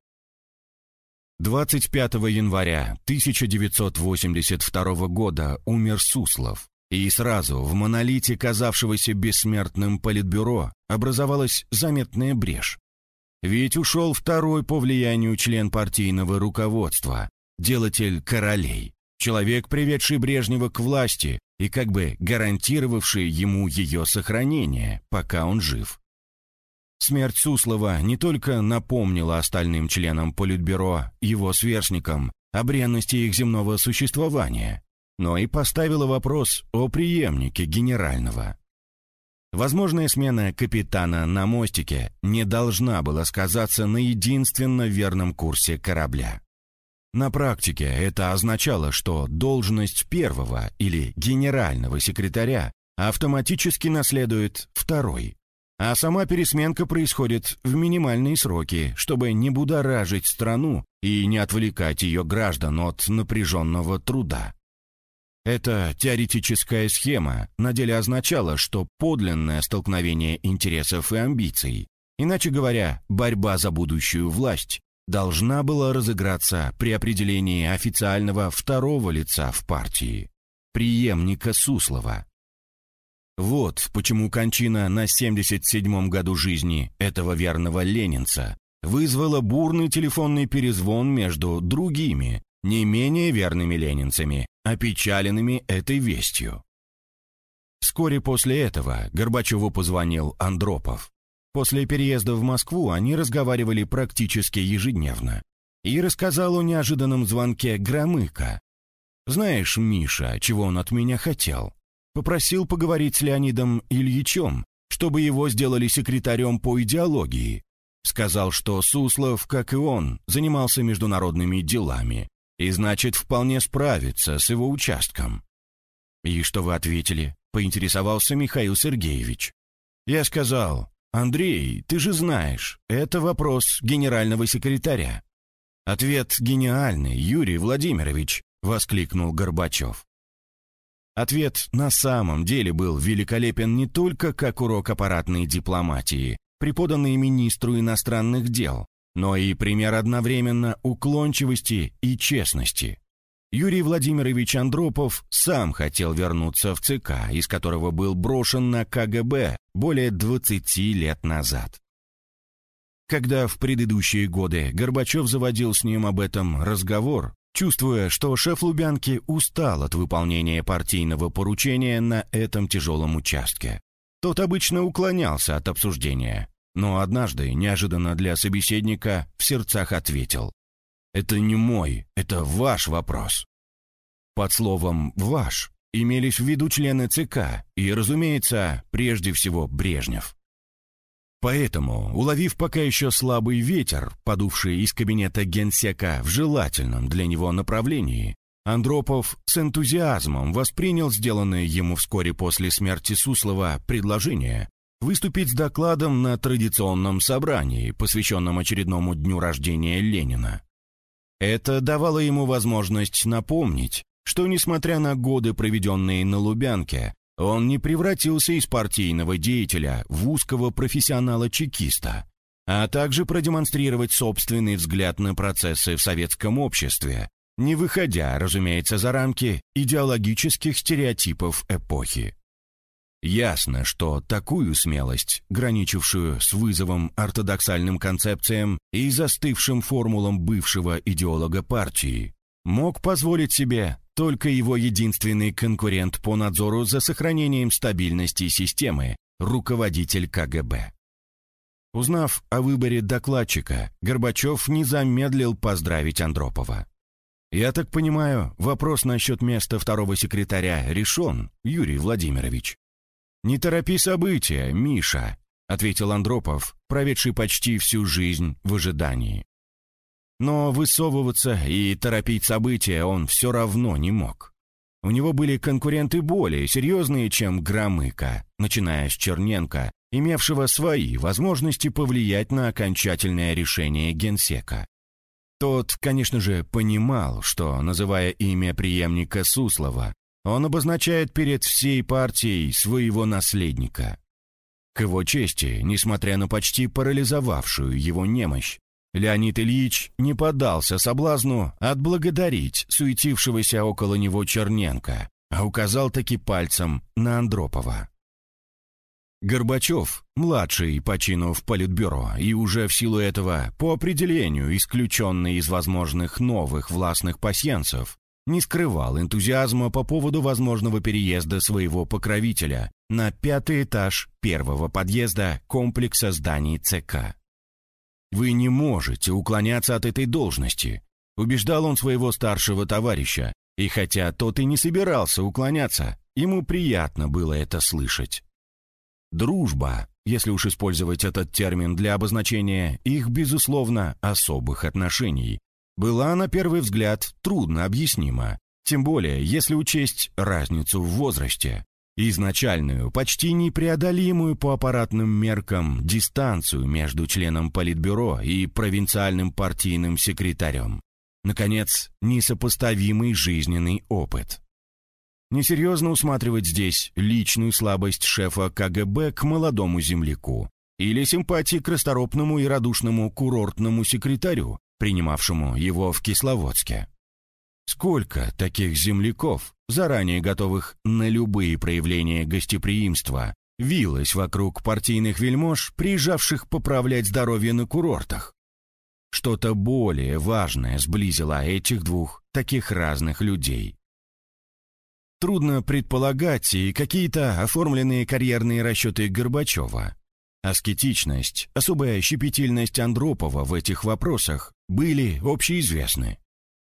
25 января 1982 года умер Суслов, и сразу в монолите казавшегося бессмертным политбюро образовалась заметная брешь. Ведь ушел второй по влиянию член партийного руководства, делатель королей, человек, приведший Брежнева к власти и как бы гарантировавший ему ее сохранение, пока он жив. Смерть Суслова не только напомнила остальным членам Политбюро, его сверстникам, о бренности их земного существования, но и поставила вопрос о преемнике генерального. Возможная смена капитана на мостике не должна была сказаться на единственно верном курсе корабля. На практике это означало, что должность первого или генерального секретаря автоматически наследует второй, а сама пересменка происходит в минимальные сроки, чтобы не будоражить страну и не отвлекать ее граждан от напряженного труда. Эта теоретическая схема на деле означала, что подлинное столкновение интересов и амбиций, иначе говоря, борьба за будущую власть, должна была разыграться при определении официального второго лица в партии, преемника Суслова. Вот почему кончина на 77-м году жизни этого верного ленинца вызвала бурный телефонный перезвон между другими, не менее верными ленинцами, опечаленными этой вестью. Вскоре после этого Горбачеву позвонил Андропов. После переезда в Москву они разговаривали практически ежедневно. И рассказал о неожиданном звонке Громыка. «Знаешь, Миша, чего он от меня хотел? Попросил поговорить с Леонидом Ильичем, чтобы его сделали секретарем по идеологии. Сказал, что Суслов, как и он, занимался международными делами, и значит, вполне справится с его участком. «И что вы ответили?» — поинтересовался Михаил Сергеевич. «Я сказал, Андрей, ты же знаешь, это вопрос генерального секретаря». «Ответ гениальный, Юрий Владимирович», — воскликнул Горбачев. Ответ на самом деле был великолепен не только как урок аппаратной дипломатии, преподанный министру иностранных дел, но и пример одновременно уклончивости и честности. Юрий Владимирович Андропов сам хотел вернуться в ЦК, из которого был брошен на КГБ более 20 лет назад. Когда в предыдущие годы Горбачев заводил с ним об этом разговор, чувствуя, что шеф Лубянки устал от выполнения партийного поручения на этом тяжелом участке, тот обычно уклонялся от обсуждения, но однажды, неожиданно для собеседника, в сердцах ответил. «Это не мой, это ваш вопрос». Под словом «ваш» имелись в виду члены ЦК и, разумеется, прежде всего Брежнев. Поэтому, уловив пока еще слабый ветер, подувший из кабинета генсека в желательном для него направлении, Андропов с энтузиазмом воспринял сделанное ему вскоре после смерти Суслова предложение выступить с докладом на традиционном собрании, посвященном очередному дню рождения Ленина. Это давало ему возможность напомнить, что, несмотря на годы, проведенные на Лубянке, он не превратился из партийного деятеля в узкого профессионала-чекиста, а также продемонстрировать собственный взгляд на процессы в советском обществе, не выходя, разумеется, за рамки идеологических стереотипов эпохи. Ясно, что такую смелость, граничившую с вызовом ортодоксальным концепциям и застывшим формулам бывшего идеолога партии, мог позволить себе только его единственный конкурент по надзору за сохранением стабильности системы, руководитель КГБ. Узнав о выборе докладчика, Горбачев не замедлил поздравить Андропова. «Я так понимаю, вопрос насчет места второго секретаря решен, Юрий Владимирович?» «Не торопи события, Миша», — ответил Андропов, проведший почти всю жизнь в ожидании. Но высовываться и торопить события он все равно не мог. У него были конкуренты более серьезные, чем Громыко, начиная с Черненко, имевшего свои возможности повлиять на окончательное решение генсека. Тот, конечно же, понимал, что, называя имя преемника Суслова, он обозначает перед всей партией своего наследника. К его чести, несмотря на почти парализовавшую его немощь, Леонид Ильич не поддался соблазну отблагодарить суетившегося около него Черненко, а указал таки пальцем на Андропова. Горбачев, младший по чину в Политбюро и уже в силу этого, по определению исключенный из возможных новых властных пасьянцев, не скрывал энтузиазма по поводу возможного переезда своего покровителя на пятый этаж первого подъезда комплекса зданий ЦК. «Вы не можете уклоняться от этой должности», убеждал он своего старшего товарища, и хотя тот и не собирался уклоняться, ему приятно было это слышать. Дружба, если уж использовать этот термин для обозначения их, безусловно, особых отношений, была на первый взгляд трудно объяснима, тем более если учесть разницу в возрасте, изначальную, почти непреодолимую по аппаратным меркам дистанцию между членом Политбюро и провинциальным партийным секретарем. Наконец, несопоставимый жизненный опыт. Несерьезно усматривать здесь личную слабость шефа КГБ к молодому земляку или симпатии к расторопному и радушному курортному секретарю, принимавшему его в Кисловодске. Сколько таких земляков, заранее готовых на любые проявления гостеприимства, вилось вокруг партийных вельмож, приезжавших поправлять здоровье на курортах? Что-то более важное сблизило этих двух таких разных людей. Трудно предполагать и какие-то оформленные карьерные расчеты Горбачева. Аскетичность, особая щепетильность Андропова в этих вопросах были общеизвестны.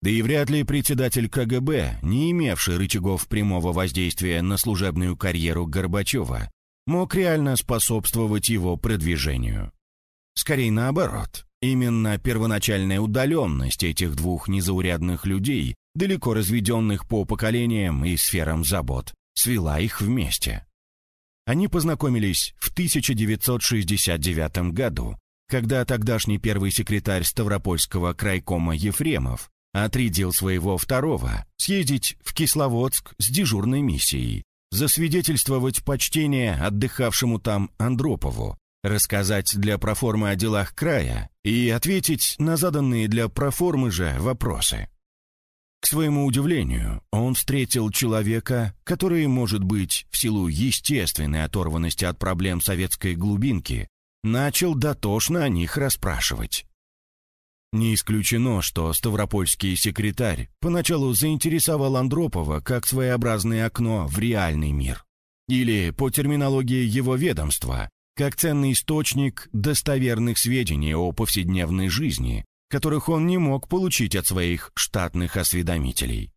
Да и вряд ли председатель КГБ, не имевший рычагов прямого воздействия на служебную карьеру Горбачева, мог реально способствовать его продвижению. Скорее наоборот, именно первоначальная удаленность этих двух незаурядных людей далеко разведенных по поколениям и сферам забот, свела их вместе. Они познакомились в 1969 году, когда тогдашний первый секретарь Ставропольского крайкома Ефремов отрядил своего второго съездить в Кисловодск с дежурной миссией, засвидетельствовать почтение отдыхавшему там Андропову, рассказать для проформы о делах края и ответить на заданные для проформы же вопросы. К своему удивлению, он встретил человека, который, может быть, в силу естественной оторванности от проблем советской глубинки, начал дотошно о них расспрашивать. Не исключено, что ставропольский секретарь поначалу заинтересовал Андропова как своеобразное окно в реальный мир. Или, по терминологии его ведомства, как ценный источник достоверных сведений о повседневной жизни, которых он не мог получить от своих штатных осведомителей.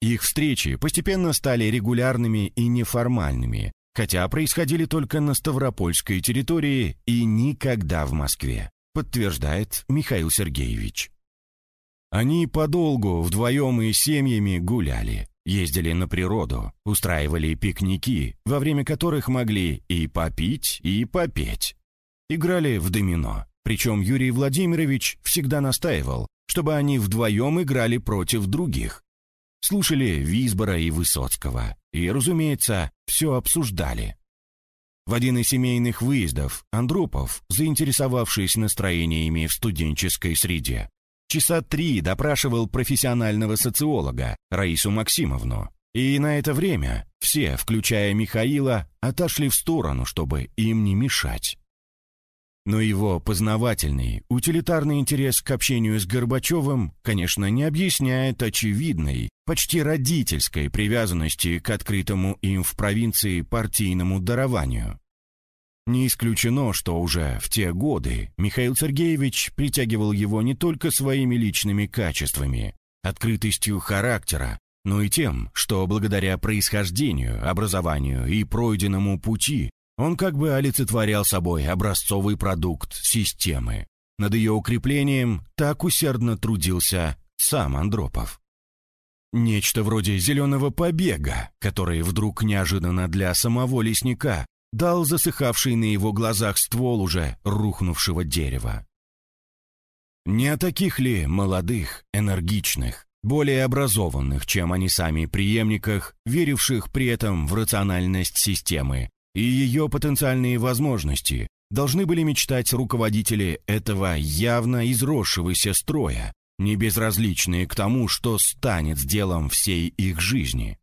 Их встречи постепенно стали регулярными и неформальными, хотя происходили только на Ставропольской территории и никогда в Москве, подтверждает Михаил Сергеевич. Они подолгу вдвоем и семьями гуляли, ездили на природу, устраивали пикники, во время которых могли и попить, и попеть. Играли в домино, причем Юрий Владимирович всегда настаивал, чтобы они вдвоем играли против других. Слушали Висбора и Высоцкого и, разумеется, все обсуждали. В один из семейных выездов Андропов, заинтересовавшись настроениями в студенческой среде, часа три допрашивал профессионального социолога Раису Максимовну. И на это время все, включая Михаила, отошли в сторону, чтобы им не мешать. Но его познавательный, утилитарный интерес к общению с Горбачевым, конечно, не объясняет очевидной, почти родительской привязанности к открытому им в провинции партийному дарованию. Не исключено, что уже в те годы Михаил Сергеевич притягивал его не только своими личными качествами, открытостью характера, но и тем, что благодаря происхождению, образованию и пройденному пути он как бы олицетворял собой образцовый продукт системы. Над ее укреплением так усердно трудился сам Андропов. Нечто вроде зеленого побега, который вдруг неожиданно для самого лесника дал засыхавший на его глазах ствол уже рухнувшего дерева. Не о таких ли молодых, энергичных, более образованных, чем они сами преемниках, веривших при этом в рациональность системы, и ее потенциальные возможности должны были мечтать руководители этого явно изросшегося строя, не безразличные к тому, что станет делом всей их жизни.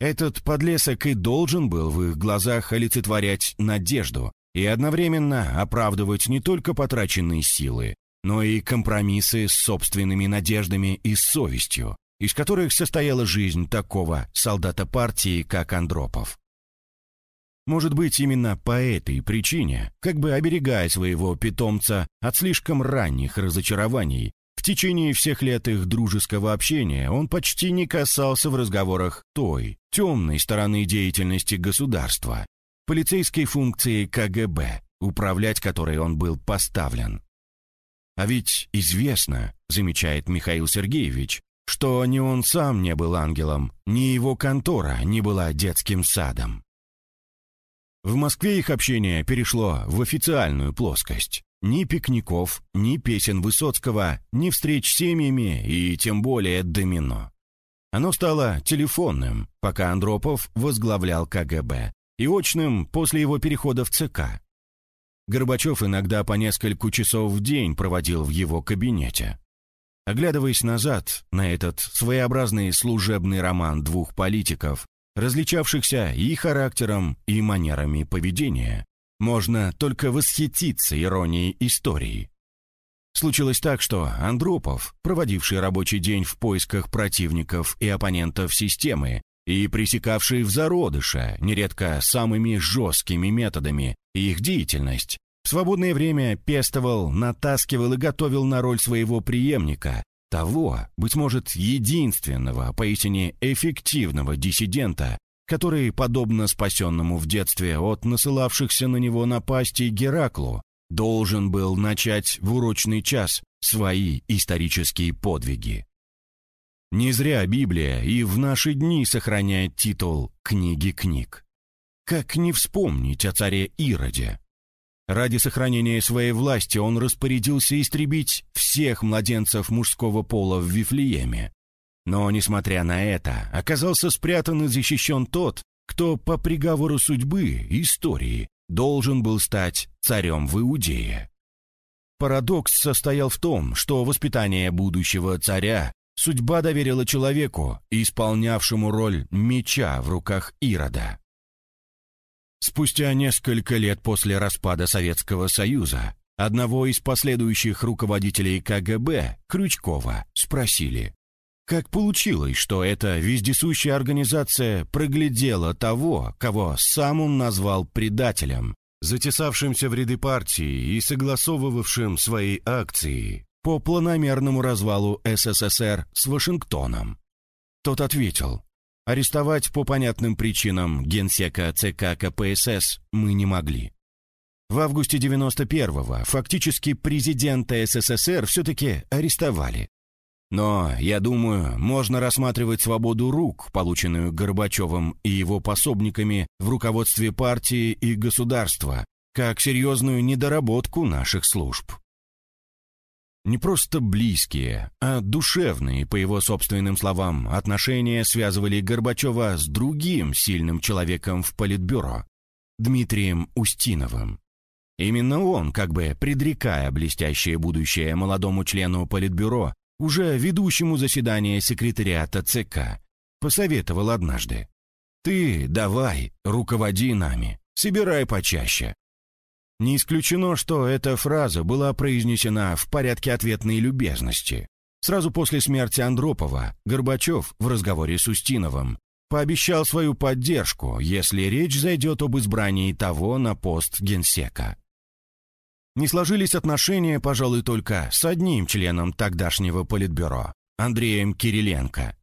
Этот подлесок и должен был в их глазах олицетворять надежду и одновременно оправдывать не только потраченные силы, но и компромиссы с собственными надеждами и совестью, из которых состояла жизнь такого солдата партии, как Андропов. Может быть, именно по этой причине, как бы оберегая своего питомца от слишком ранних разочарований, в течение всех лет их дружеского общения он почти не касался в разговорах той, темной стороны деятельности государства, полицейской функции КГБ, управлять которой он был поставлен. А ведь известно, замечает Михаил Сергеевич, что ни он сам не был ангелом, ни его контора не была детским садом. В Москве их общение перешло в официальную плоскость. Ни пикников, ни песен Высоцкого, ни встреч с семьями и тем более домино. Оно стало телефонным, пока Андропов возглавлял КГБ, и очным после его перехода в ЦК. Горбачев иногда по нескольку часов в день проводил в его кабинете. Оглядываясь назад на этот своеобразный служебный роман двух политиков, различавшихся и характером, и манерами поведения, можно только восхититься иронией истории. Случилось так, что Андропов, проводивший рабочий день в поисках противников и оппонентов системы и пресекавший в зародыше, нередко самыми жесткими методами, их деятельность, в свободное время пестовал, натаскивал и готовил на роль своего преемника, того, быть может, единственного, поистине эффективного диссидента, который, подобно спасенному в детстве от насылавшихся на него напастей Гераклу, должен был начать в урочный час свои исторические подвиги. Не зря Библия и в наши дни сохраняет титул «Книги книг». Как не вспомнить о царе Ироде? Ради сохранения своей власти он распорядился истребить всех младенцев мужского пола в Вифлееме. Но, несмотря на это, оказался спрятан и защищен тот, кто по приговору судьбы, истории, должен был стать царем в Иудее. Парадокс состоял в том, что воспитание будущего царя судьба доверила человеку, исполнявшему роль меча в руках Ирода. Спустя несколько лет после распада Советского Союза одного из последующих руководителей КГБ, Крючкова, спросили, как получилось, что эта вездесущая организация проглядела того, кого сам он назвал предателем, затесавшимся в ряды партии и согласовывавшим свои акции по планомерному развалу СССР с Вашингтоном? Тот ответил, Арестовать по понятным причинам генсека ЦК КПСС мы не могли. В августе 91-го фактически президента СССР все-таки арестовали. Но, я думаю, можно рассматривать свободу рук, полученную Горбачевым и его пособниками в руководстве партии и государства, как серьезную недоработку наших служб не просто близкие, а душевные, по его собственным словам, отношения связывали Горбачева с другим сильным человеком в Политбюро, Дмитрием Устиновым. Именно он, как бы предрекая блестящее будущее молодому члену Политбюро, уже ведущему заседание секретариата ЦК, посоветовал однажды. «Ты давай, руководи нами, собирай почаще, не исключено, что эта фраза была произнесена в порядке ответной любезности. Сразу после смерти Андропова Горбачев в разговоре с Устиновым пообещал свою поддержку, если речь зайдет об избрании того на пост генсека. Не сложились отношения, пожалуй, только с одним членом тогдашнего политбюро, Андреем Кириленко.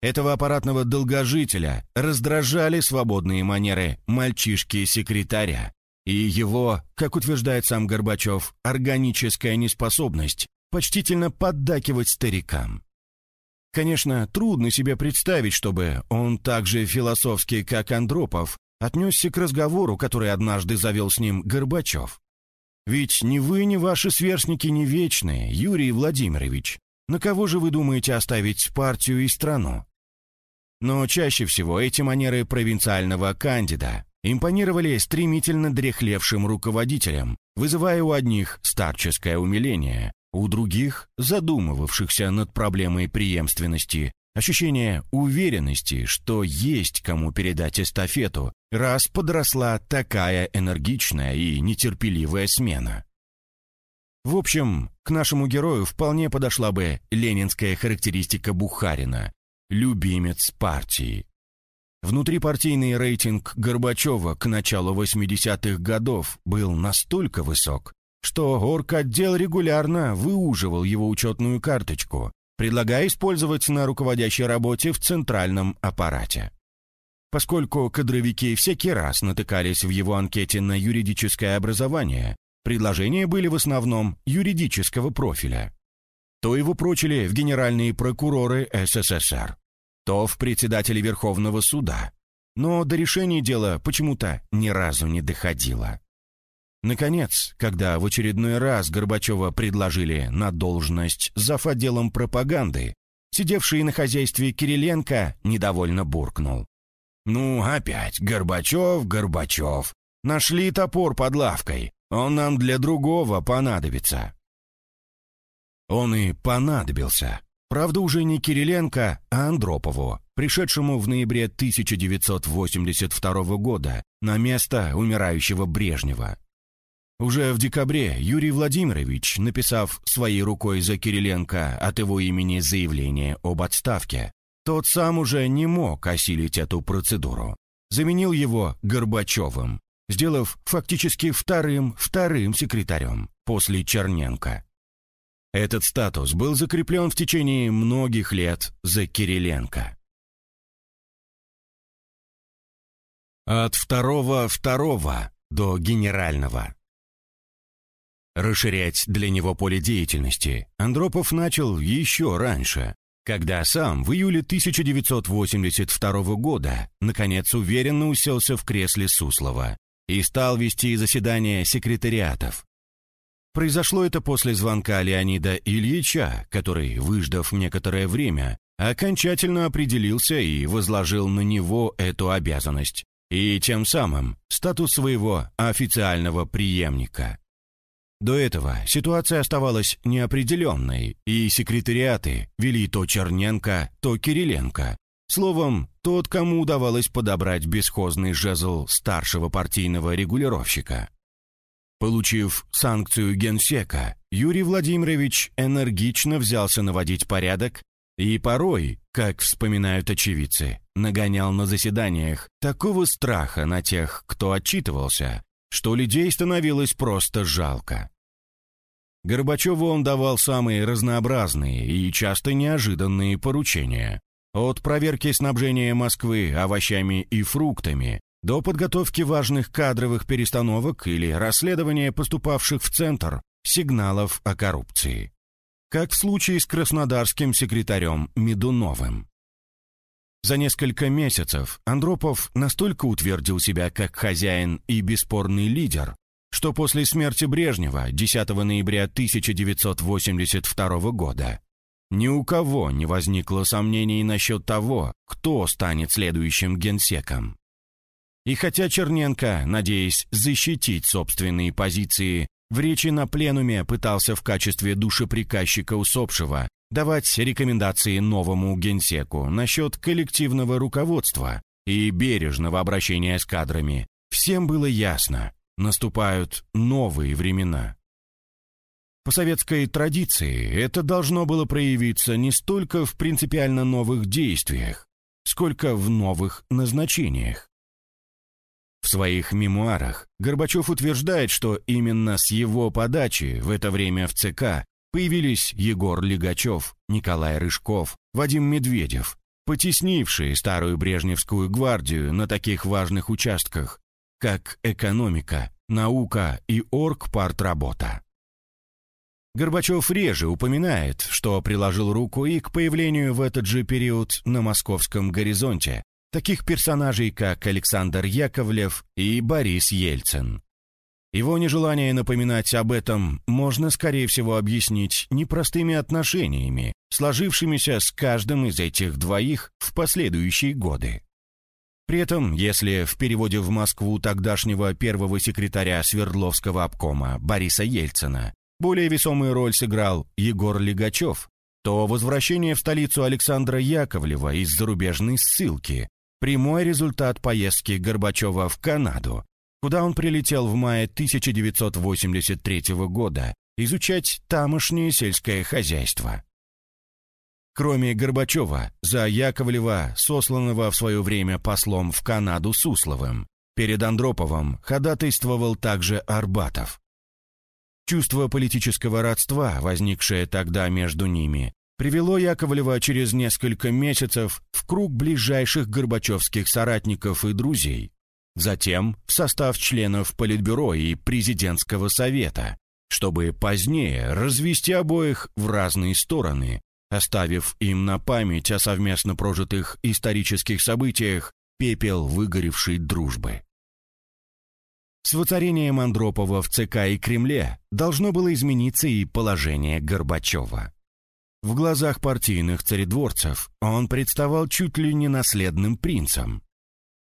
Этого аппаратного долгожителя раздражали свободные манеры мальчишки-секретаря, и его, как утверждает сам Горбачев, органическая неспособность почтительно поддакивать старикам. Конечно, трудно себе представить, чтобы он так же философски, как Андропов, отнесся к разговору, который однажды завел с ним Горбачев. Ведь ни вы, ни ваши сверстники не вечные, Юрий Владимирович. На кого же вы думаете оставить партию и страну? Но чаще всего эти манеры провинциального кандида импонировали стремительно дряхлевшим руководителям, вызывая у одних старческое умиление, у других, задумывавшихся над проблемой преемственности, ощущение уверенности, что есть кому передать эстафету, раз подросла такая энергичная и нетерпеливая смена. В общем, к нашему герою вполне подошла бы ленинская характеристика Бухарина – любимец партии. Внутрипартийный рейтинг Горбачева к началу 80-х годов был настолько высок, что орготдел регулярно выуживал его учетную карточку, предлагая использовать на руководящей работе в центральном аппарате. Поскольку кадровики всякий раз натыкались в его анкете на юридическое образование, предложения были в основном юридического профиля. То его прочили в генеральные прокуроры СССР, то в председатели Верховного суда. Но до решения дела почему-то ни разу не доходило. Наконец, когда в очередной раз Горбачева предложили на должность зав. отделом пропаганды, сидевший на хозяйстве Кириленко недовольно буркнул. «Ну, опять, Горбачев, Горбачев. Нашли топор под лавкой. Он нам для другого понадобится». Он и понадобился. Правда, уже не Кириленко, а Андропову, пришедшему в ноябре 1982 года на место умирающего Брежнева. Уже в декабре Юрий Владимирович, написав своей рукой за Кириленко от его имени заявление об отставке, тот сам уже не мог осилить эту процедуру. Заменил его Горбачевым, сделав фактически вторым вторым секретарем после Черненко. Этот статус был закреплен в течение многих лет за Кириленко. От второго второго до генерального. Расширять для него поле деятельности Андропов начал еще раньше, когда сам в июле 1982 года наконец уверенно уселся в кресле Суслова и стал вести заседания секретариатов. Произошло это после звонка Леонида Ильича, который, выждав некоторое время, окончательно определился и возложил на него эту обязанность, и тем самым статус своего официального преемника. До этого ситуация оставалась неопределенной, и секретариаты вели то Черненко, то Кириленко. Словом, тот, кому удавалось подобрать бесхозный жезл старшего партийного регулировщика. Получив санкцию генсека, Юрий Владимирович энергично взялся наводить порядок и порой, как вспоминают очевидцы, нагонял на заседаниях такого страха на тех, кто отчитывался, что людей становилось просто жалко. Горбачеву он давал самые разнообразные и часто неожиданные поручения. От проверки снабжения Москвы овощами и фруктами до подготовки важных кадровых перестановок или расследования поступавших в Центр сигналов о коррупции. Как в случае с краснодарским секретарем Медуновым. За несколько месяцев Андропов настолько утвердил себя как хозяин и бесспорный лидер, что после смерти Брежнева 10 ноября 1982 года ни у кого не возникло сомнений насчет того, кто станет следующим генсеком. И хотя Черненко, надеясь защитить собственные позиции, в речи на пленуме пытался в качестве душеприказчика усопшего давать рекомендации новому генсеку насчет коллективного руководства и бережного обращения с кадрами. Всем было ясно, наступают новые времена. По советской традиции это должно было проявиться не столько в принципиально новых действиях, сколько в новых назначениях. В своих мемуарах Горбачев утверждает, что именно с его подачи в это время в ЦК Появились Егор Легачев, Николай Рыжков, Вадим Медведев, потеснившие старую Брежневскую гвардию на таких важных участках, как экономика, наука и оргпартработа. Горбачев реже упоминает, что приложил руку и к появлению в этот же период на московском горизонте таких персонажей, как Александр Яковлев и Борис Ельцин. Его нежелание напоминать об этом можно, скорее всего, объяснить непростыми отношениями, сложившимися с каждым из этих двоих в последующие годы. При этом, если в переводе в Москву тогдашнего первого секретаря Свердловского обкома Бориса Ельцина более весомую роль сыграл Егор Легачев, то возвращение в столицу Александра Яковлева из зарубежной ссылки – прямой результат поездки Горбачева в Канаду, куда он прилетел в мае 1983 года изучать тамошнее сельское хозяйство. Кроме Горбачева, за Яковлева, сосланного в свое время послом в Канаду Сусловым, перед Андроповым ходатайствовал также Арбатов. Чувство политического родства, возникшее тогда между ними, привело Яковлева через несколько месяцев в круг ближайших горбачевских соратников и друзей, затем в состав членов Политбюро и Президентского совета, чтобы позднее развести обоих в разные стороны, оставив им на память о совместно прожитых исторических событиях пепел выгоревшей дружбы. С воцарением Андропова в ЦК и Кремле должно было измениться и положение Горбачева. В глазах партийных царедворцев он представал чуть ли не наследным принцем.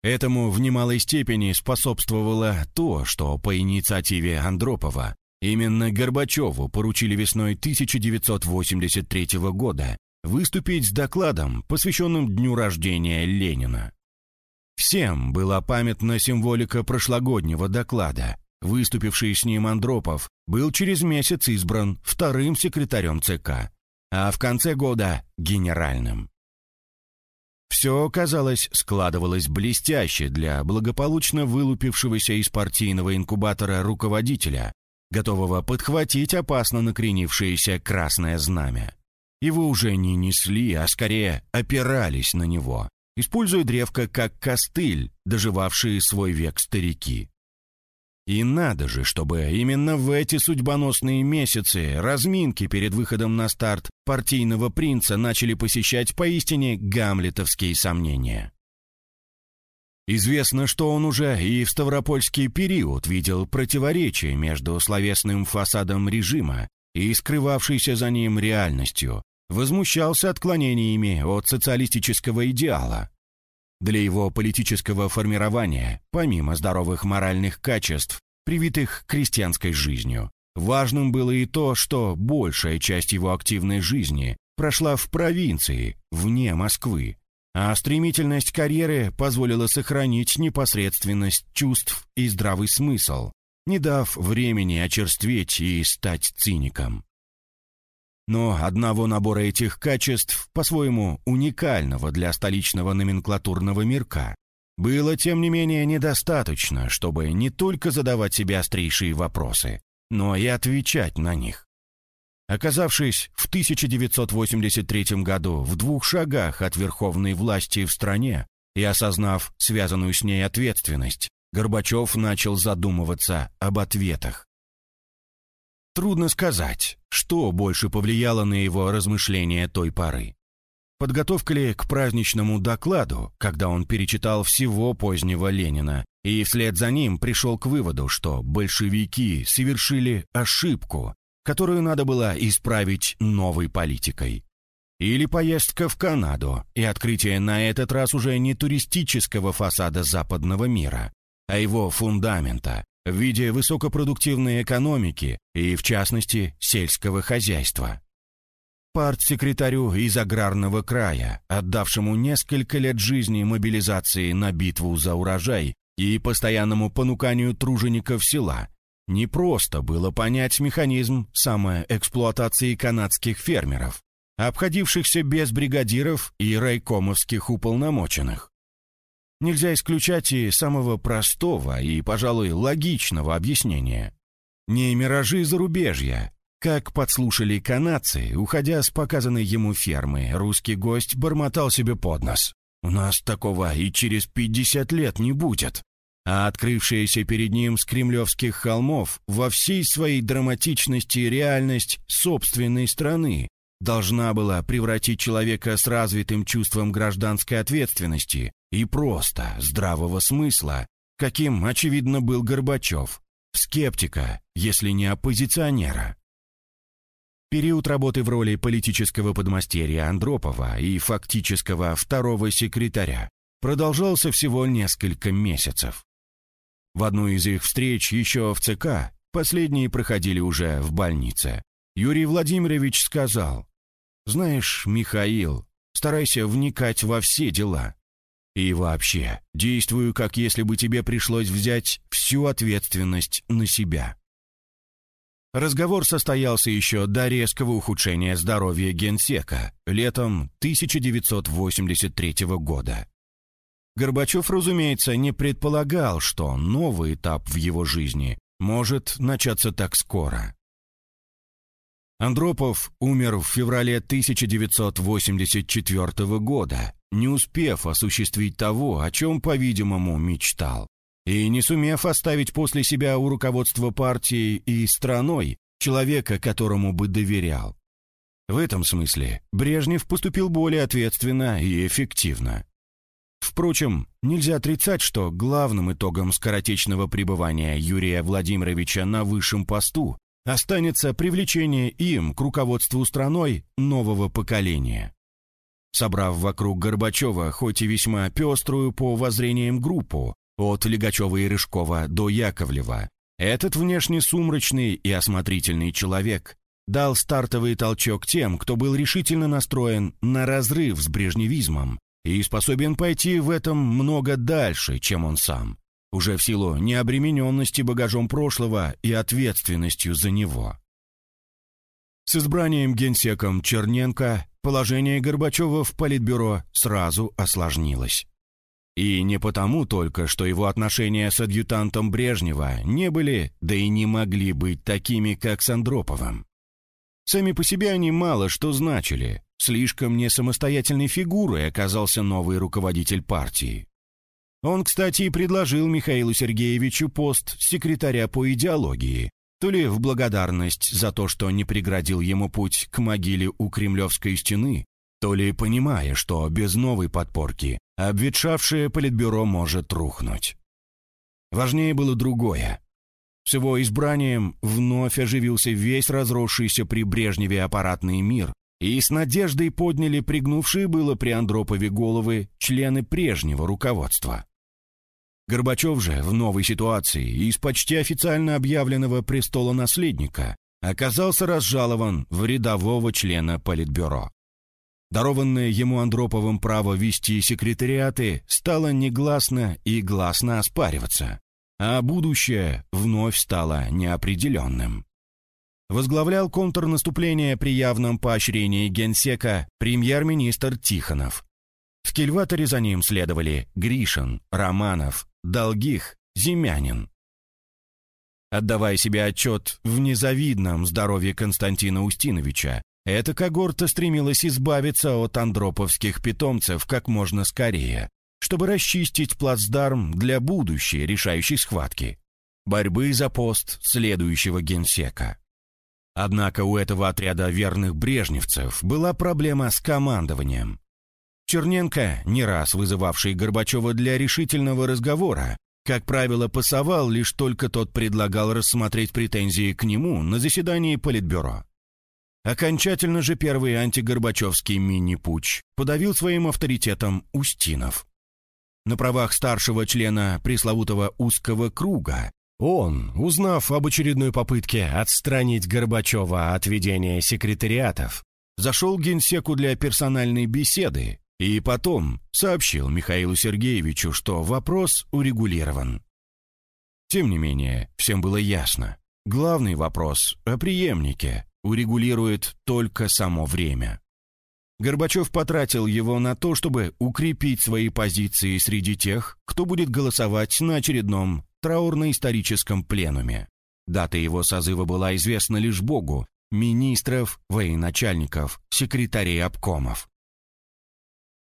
Этому в немалой степени способствовало то, что по инициативе Андропова именно Горбачеву поручили весной 1983 года выступить с докладом, посвященным дню рождения Ленина. Всем была памятна символика прошлогоднего доклада. Выступивший с ним Андропов был через месяц избран вторым секретарем ЦК а в конце года — генеральным. Все, казалось, складывалось блестяще для благополучно вылупившегося из партийного инкубатора руководителя, готового подхватить опасно накренившееся красное знамя. Его уже не несли, а скорее опирались на него, используя древко как костыль, доживавшие свой век старики. И надо же, чтобы именно в эти судьбоносные месяцы разминки перед выходом на старт партийного принца начали посещать поистине гамлетовские сомнения. Известно, что он уже и в Ставропольский период видел противоречие между словесным фасадом режима и скрывавшейся за ним реальностью, возмущался отклонениями от социалистического идеала, для его политического формирования, помимо здоровых моральных качеств, привитых крестьянской жизнью, важным было и то, что большая часть его активной жизни прошла в провинции, вне Москвы, а стремительность карьеры позволила сохранить непосредственность чувств и здравый смысл, не дав времени очерстветь и стать циником. Но одного набора этих качеств, по-своему уникального для столичного номенклатурного мирка, было, тем не менее, недостаточно, чтобы не только задавать себе острейшие вопросы, но и отвечать на них. Оказавшись в 1983 году в двух шагах от верховной власти в стране и осознав связанную с ней ответственность, Горбачев начал задумываться об ответах. Трудно сказать, что больше повлияло на его размышления той поры. Подготовка ли к праздничному докладу, когда он перечитал всего позднего Ленина, и вслед за ним пришел к выводу, что большевики совершили ошибку, которую надо было исправить новой политикой. Или поездка в Канаду и открытие на этот раз уже не туристического фасада западного мира, а его фундамента, в виде высокопродуктивной экономики и, в частности, сельского хозяйства. Партсекретарю из аграрного края, отдавшему несколько лет жизни мобилизации на битву за урожай и постоянному понуканию тружеников села, не просто было понять механизм самоэксплуатации канадских фермеров, обходившихся без бригадиров и райкомовских уполномоченных. Нельзя исключать и самого простого и, пожалуй, логичного объяснения. Не миражи зарубежья. Как подслушали канадцы, уходя с показанной ему фермы, русский гость бормотал себе под нос. «У нас такого и через пятьдесят лет не будет». А открывшаяся перед ним с кремлевских холмов во всей своей драматичности реальность собственной страны должна была превратить человека с развитым чувством гражданской ответственности и просто здравого смысла, каким, очевидно, был Горбачев, скептика, если не оппозиционера. Период работы в роли политического подмастерья Андропова и фактического второго секретаря продолжался всего несколько месяцев. В одну из их встреч еще в ЦК, последние проходили уже в больнице, Юрий Владимирович сказал, «Знаешь, Михаил, старайся вникать во все дела. И вообще, действую, как если бы тебе пришлось взять всю ответственность на себя. Разговор состоялся еще до резкого ухудшения здоровья генсека летом 1983 года. Горбачев, разумеется, не предполагал, что новый этап в его жизни может начаться так скоро. Андропов умер в феврале 1984 года, не успев осуществить того, о чем, по-видимому, мечтал, и не сумев оставить после себя у руководства партии и страной человека, которому бы доверял. В этом смысле Брежнев поступил более ответственно и эффективно. Впрочем, нельзя отрицать, что главным итогом скоротечного пребывания Юрия Владимировича на высшем посту останется привлечение им к руководству страной нового поколения. Собрав вокруг Горбачева хоть и весьма пеструю по воззрениям группу, от Легачева и Рыжкова до Яковлева, этот внешне сумрачный и осмотрительный человек дал стартовый толчок тем, кто был решительно настроен на разрыв с брежневизмом и способен пойти в этом много дальше, чем он сам уже в силу необремененности багажом прошлого и ответственностью за него. С избранием генсеком Черненко положение Горбачева в Политбюро сразу осложнилось. И не потому только, что его отношения с адъютантом Брежнева не были, да и не могли быть такими, как с Андроповым. Сами по себе они мало что значили, слишком не самостоятельной фигурой оказался новый руководитель партии. Он, кстати, и предложил Михаилу Сергеевичу пост секретаря по идеологии, то ли в благодарность за то, что не преградил ему путь к могиле у Кремлевской стены, то ли понимая, что без новой подпорки обветшавшее политбюро может рухнуть. Важнее было другое. С его избранием вновь оживился весь разросшийся при Брежневе аппаратный мир, и с надеждой подняли пригнувшие было при Андропове головы члены прежнего руководства. Горбачев же в новой ситуации из почти официально объявленного престола наследника оказался разжалован в рядового члена Политбюро. Дарованное ему Андроповым право вести секретариаты стало негласно и гласно оспариваться, а будущее вновь стало неопределенным. Возглавлял контрнаступление при явном поощрении генсека премьер-министр Тихонов. В кильваторе за ним следовали Гришин, Романов, Долгих, Зимянин. Отдавая себе отчет в незавидном здоровье Константина Устиновича, эта когорта стремилась избавиться от андроповских питомцев как можно скорее, чтобы расчистить плацдарм для будущей решающей схватки – борьбы за пост следующего генсека. Однако у этого отряда верных брежневцев была проблема с командованием. Черненко, не раз вызывавший Горбачева для решительного разговора, как правило, пасовал, лишь только тот предлагал рассмотреть претензии к нему на заседании Политбюро. Окончательно же первый антигорбачевский мини-пуч подавил своим авторитетом Устинов. На правах старшего члена пресловутого узкого круга он, узнав об очередной попытке отстранить Горбачева от ведения секретариатов, зашел к генсеку для персональной беседы и потом сообщил Михаилу Сергеевичу, что вопрос урегулирован. Тем не менее, всем было ясно. Главный вопрос о преемнике урегулирует только само время. Горбачев потратил его на то, чтобы укрепить свои позиции среди тех, кто будет голосовать на очередном траурно-историческом пленуме. Дата его созыва была известна лишь Богу, министров, военачальников, секретарей обкомов.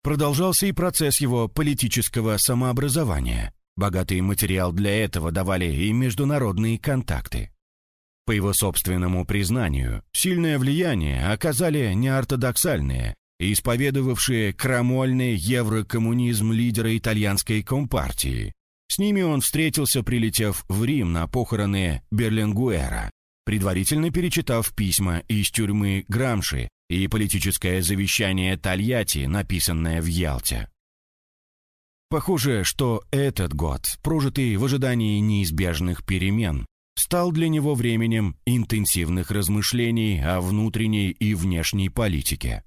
Продолжался и процесс его политического самообразования. Богатый материал для этого давали и международные контакты. По его собственному признанию, сильное влияние оказали неортодоксальные, исповедовавшие крамольный еврокоммунизм лидера итальянской компартии. С ними он встретился, прилетев в Рим на похороны Берлингуэра, предварительно перечитав письма из тюрьмы Грамши и политическое завещание Тольятти, написанное в Ялте. Похоже, что этот год, прожитый в ожидании неизбежных перемен, стал для него временем интенсивных размышлений о внутренней и внешней политике.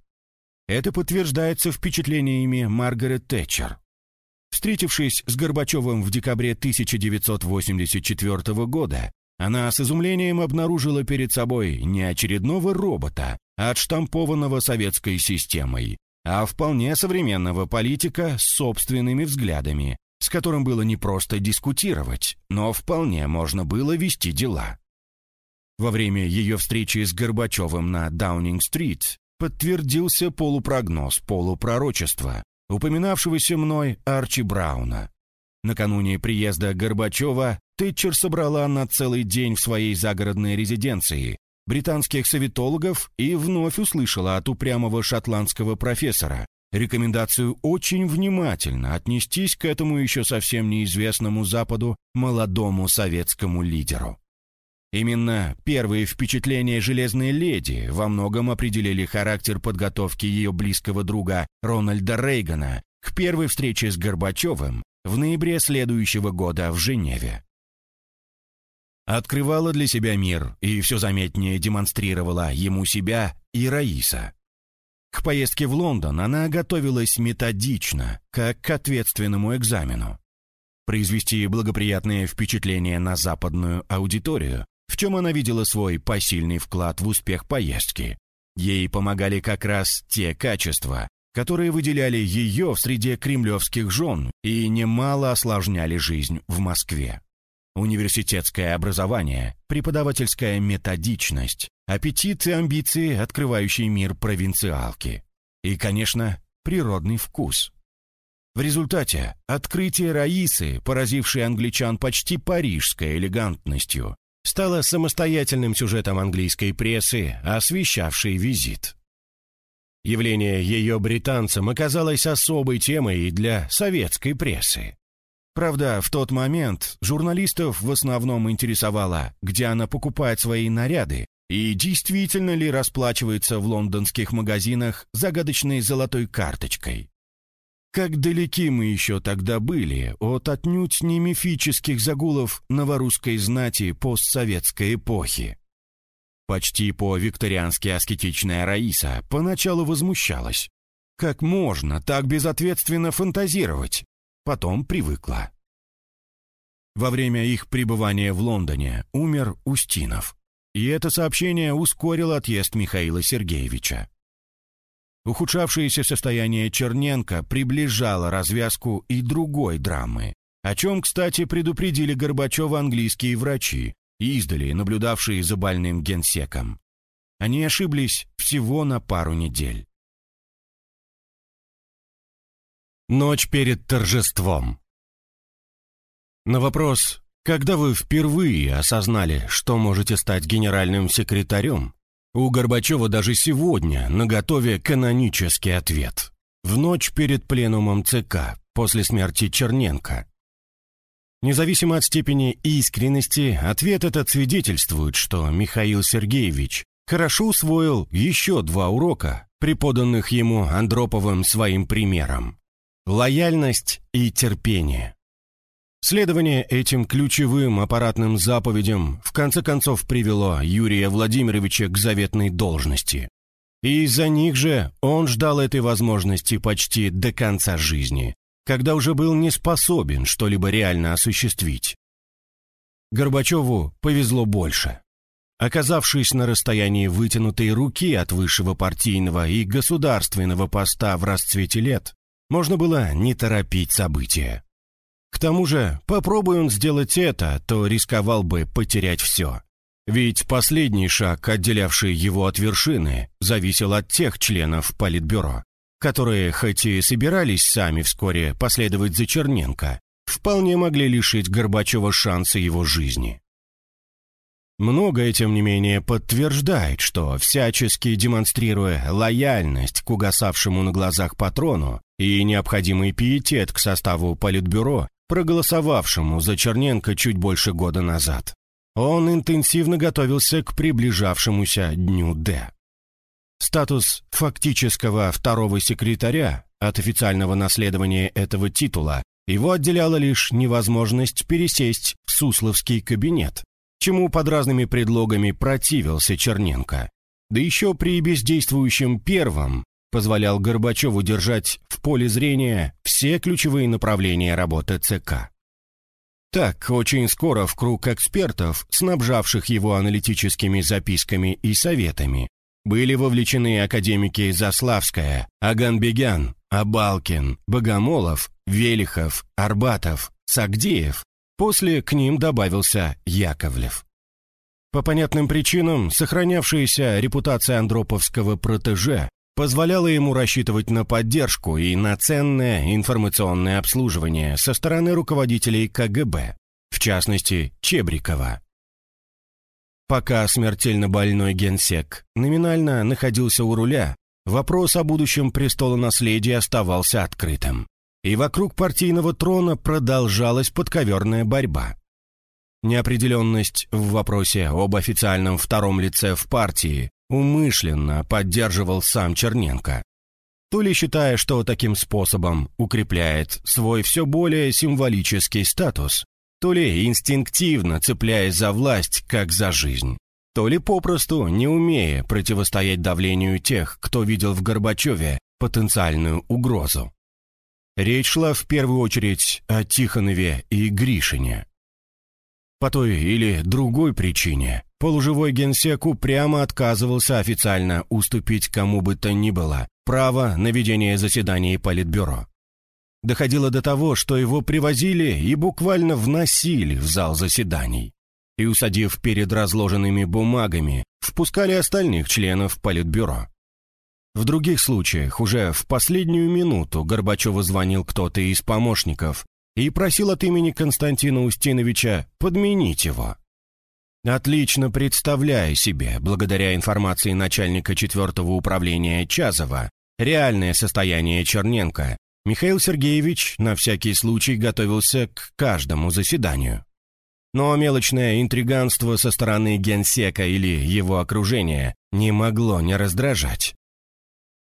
Это подтверждается впечатлениями Маргарет Тэтчер. Встретившись с Горбачевым в декабре 1984 года, она с изумлением обнаружила перед собой не очередного робота, отштампованного советской системой, а вполне современного политика с собственными взглядами, с которым было не просто дискутировать, но вполне можно было вести дела. Во время ее встречи с Горбачевым на Даунинг-стрит подтвердился полупрогноз полупророчества, упоминавшегося мной Арчи Брауна. Накануне приезда Горбачева Тэтчер собрала на целый день в своей загородной резиденции британских советологов и вновь услышала от упрямого шотландского профессора рекомендацию очень внимательно отнестись к этому еще совсем неизвестному Западу молодому советскому лидеру. Именно первые впечатления «Железной леди» во многом определили характер подготовки ее близкого друга Рональда Рейгана к первой встрече с Горбачевым в ноябре следующего года в Женеве. Открывала для себя мир и все заметнее демонстрировала ему себя и Раиса. К поездке в Лондон она готовилась методично, как к ответственному экзамену. Произвести благоприятное впечатление на западную аудиторию, в чем она видела свой посильный вклад в успех поездки. Ей помогали как раз те качества, которые выделяли ее в среде кремлевских жен и немало осложняли жизнь в Москве. Университетское образование, преподавательская методичность, аппетит и амбиции, открывающие мир провинциалки. И, конечно, природный вкус. В результате открытие Раисы, поразившее англичан почти парижской элегантностью, стало самостоятельным сюжетом английской прессы, освещавшей визит. Явление ее британцам оказалось особой темой и для советской прессы. Правда, в тот момент журналистов в основном интересовало, где она покупает свои наряды и действительно ли расплачивается в лондонских магазинах загадочной золотой карточкой. Как далеки мы еще тогда были от отнюдь не мифических загулов новорусской знати постсоветской эпохи. Почти по-викториански аскетичная Раиса поначалу возмущалась. Как можно так безответственно фантазировать? Потом привыкла. Во время их пребывания в Лондоне умер Устинов, и это сообщение ускорило отъезд Михаила Сергеевича. Ухудшавшееся состояние Черненко приближало развязку и другой драмы, о чем, кстати, предупредили Горбачева английские врачи, издали наблюдавшие за больным генсеком. Они ошиблись всего на пару недель. Ночь перед торжеством. На вопрос, когда вы впервые осознали, что можете стать генеральным секретарем, у Горбачева даже сегодня наготове канонический ответ. В ночь перед пленумом ЦК, после смерти Черненко. Независимо от степени искренности, ответ этот свидетельствует, что Михаил Сергеевич хорошо усвоил еще два урока, преподанных ему Андроповым своим примером лояльность и терпение. Следование этим ключевым аппаратным заповедям в конце концов привело Юрия Владимировича к заветной должности. И из-за них же он ждал этой возможности почти до конца жизни, когда уже был не способен что-либо реально осуществить. Горбачеву повезло больше. Оказавшись на расстоянии вытянутой руки от высшего партийного и государственного поста в расцвете лет, можно было не торопить события. К тому же, попробуй он сделать это, то рисковал бы потерять все. Ведь последний шаг, отделявший его от вершины, зависел от тех членов Политбюро, которые, хоть и собирались сами вскоре последовать за Черненко, вполне могли лишить Горбачева шанса его жизни. Многое, тем не менее, подтверждает, что, всячески демонстрируя лояльность к угасавшему на глазах патрону и необходимый пиетет к составу Политбюро, проголосовавшему за Черненко чуть больше года назад, он интенсивно готовился к приближавшемуся Дню Д. Статус фактического второго секретаря от официального наследования этого титула его отделяла лишь невозможность пересесть в Сусловский кабинет, чему под разными предлогами противился Черненко. Да еще при бездействующем первом позволял Горбачеву держать поле зрения все ключевые направления работы ЦК. Так, очень скоро в круг экспертов, снабжавших его аналитическими записками и советами, были вовлечены академики Заславская, Аганбегян, Абалкин, Богомолов, Велихов, Арбатов, Сагдеев. После к ним добавился Яковлев. По понятным причинам, сохранявшаяся репутация андроповского протеже позволяла ему рассчитывать на поддержку и на ценное информационное обслуживание со стороны руководителей КГБ, в частности, Чебрикова. Пока смертельно больной генсек номинально находился у руля, вопрос о будущем престолонаследия оставался открытым. И вокруг партийного трона продолжалась подковерная борьба. Неопределенность в вопросе об официальном втором лице в партии умышленно поддерживал сам Черненко. То ли считая, что таким способом укрепляет свой все более символический статус, то ли инстинктивно цепляясь за власть, как за жизнь, то ли попросту не умея противостоять давлению тех, кто видел в Горбачеве потенциальную угрозу. Речь шла в первую очередь о Тихонове и Гришине. По той или другой причине полуживой генсек упрямо отказывался официально уступить кому бы то ни было право на ведение заседаний Политбюро. Доходило до того, что его привозили и буквально вносили в зал заседаний. И, усадив перед разложенными бумагами, впускали остальных членов Политбюро. В других случаях уже в последнюю минуту Горбачеву звонил кто-то из помощников и просил от имени Константина Устиновича подменить его. Отлично представляя себе, благодаря информации начальника четвертого управления Чазова, реальное состояние Черненко, Михаил Сергеевич на всякий случай готовился к каждому заседанию. Но мелочное интриганство со стороны генсека или его окружения не могло не раздражать.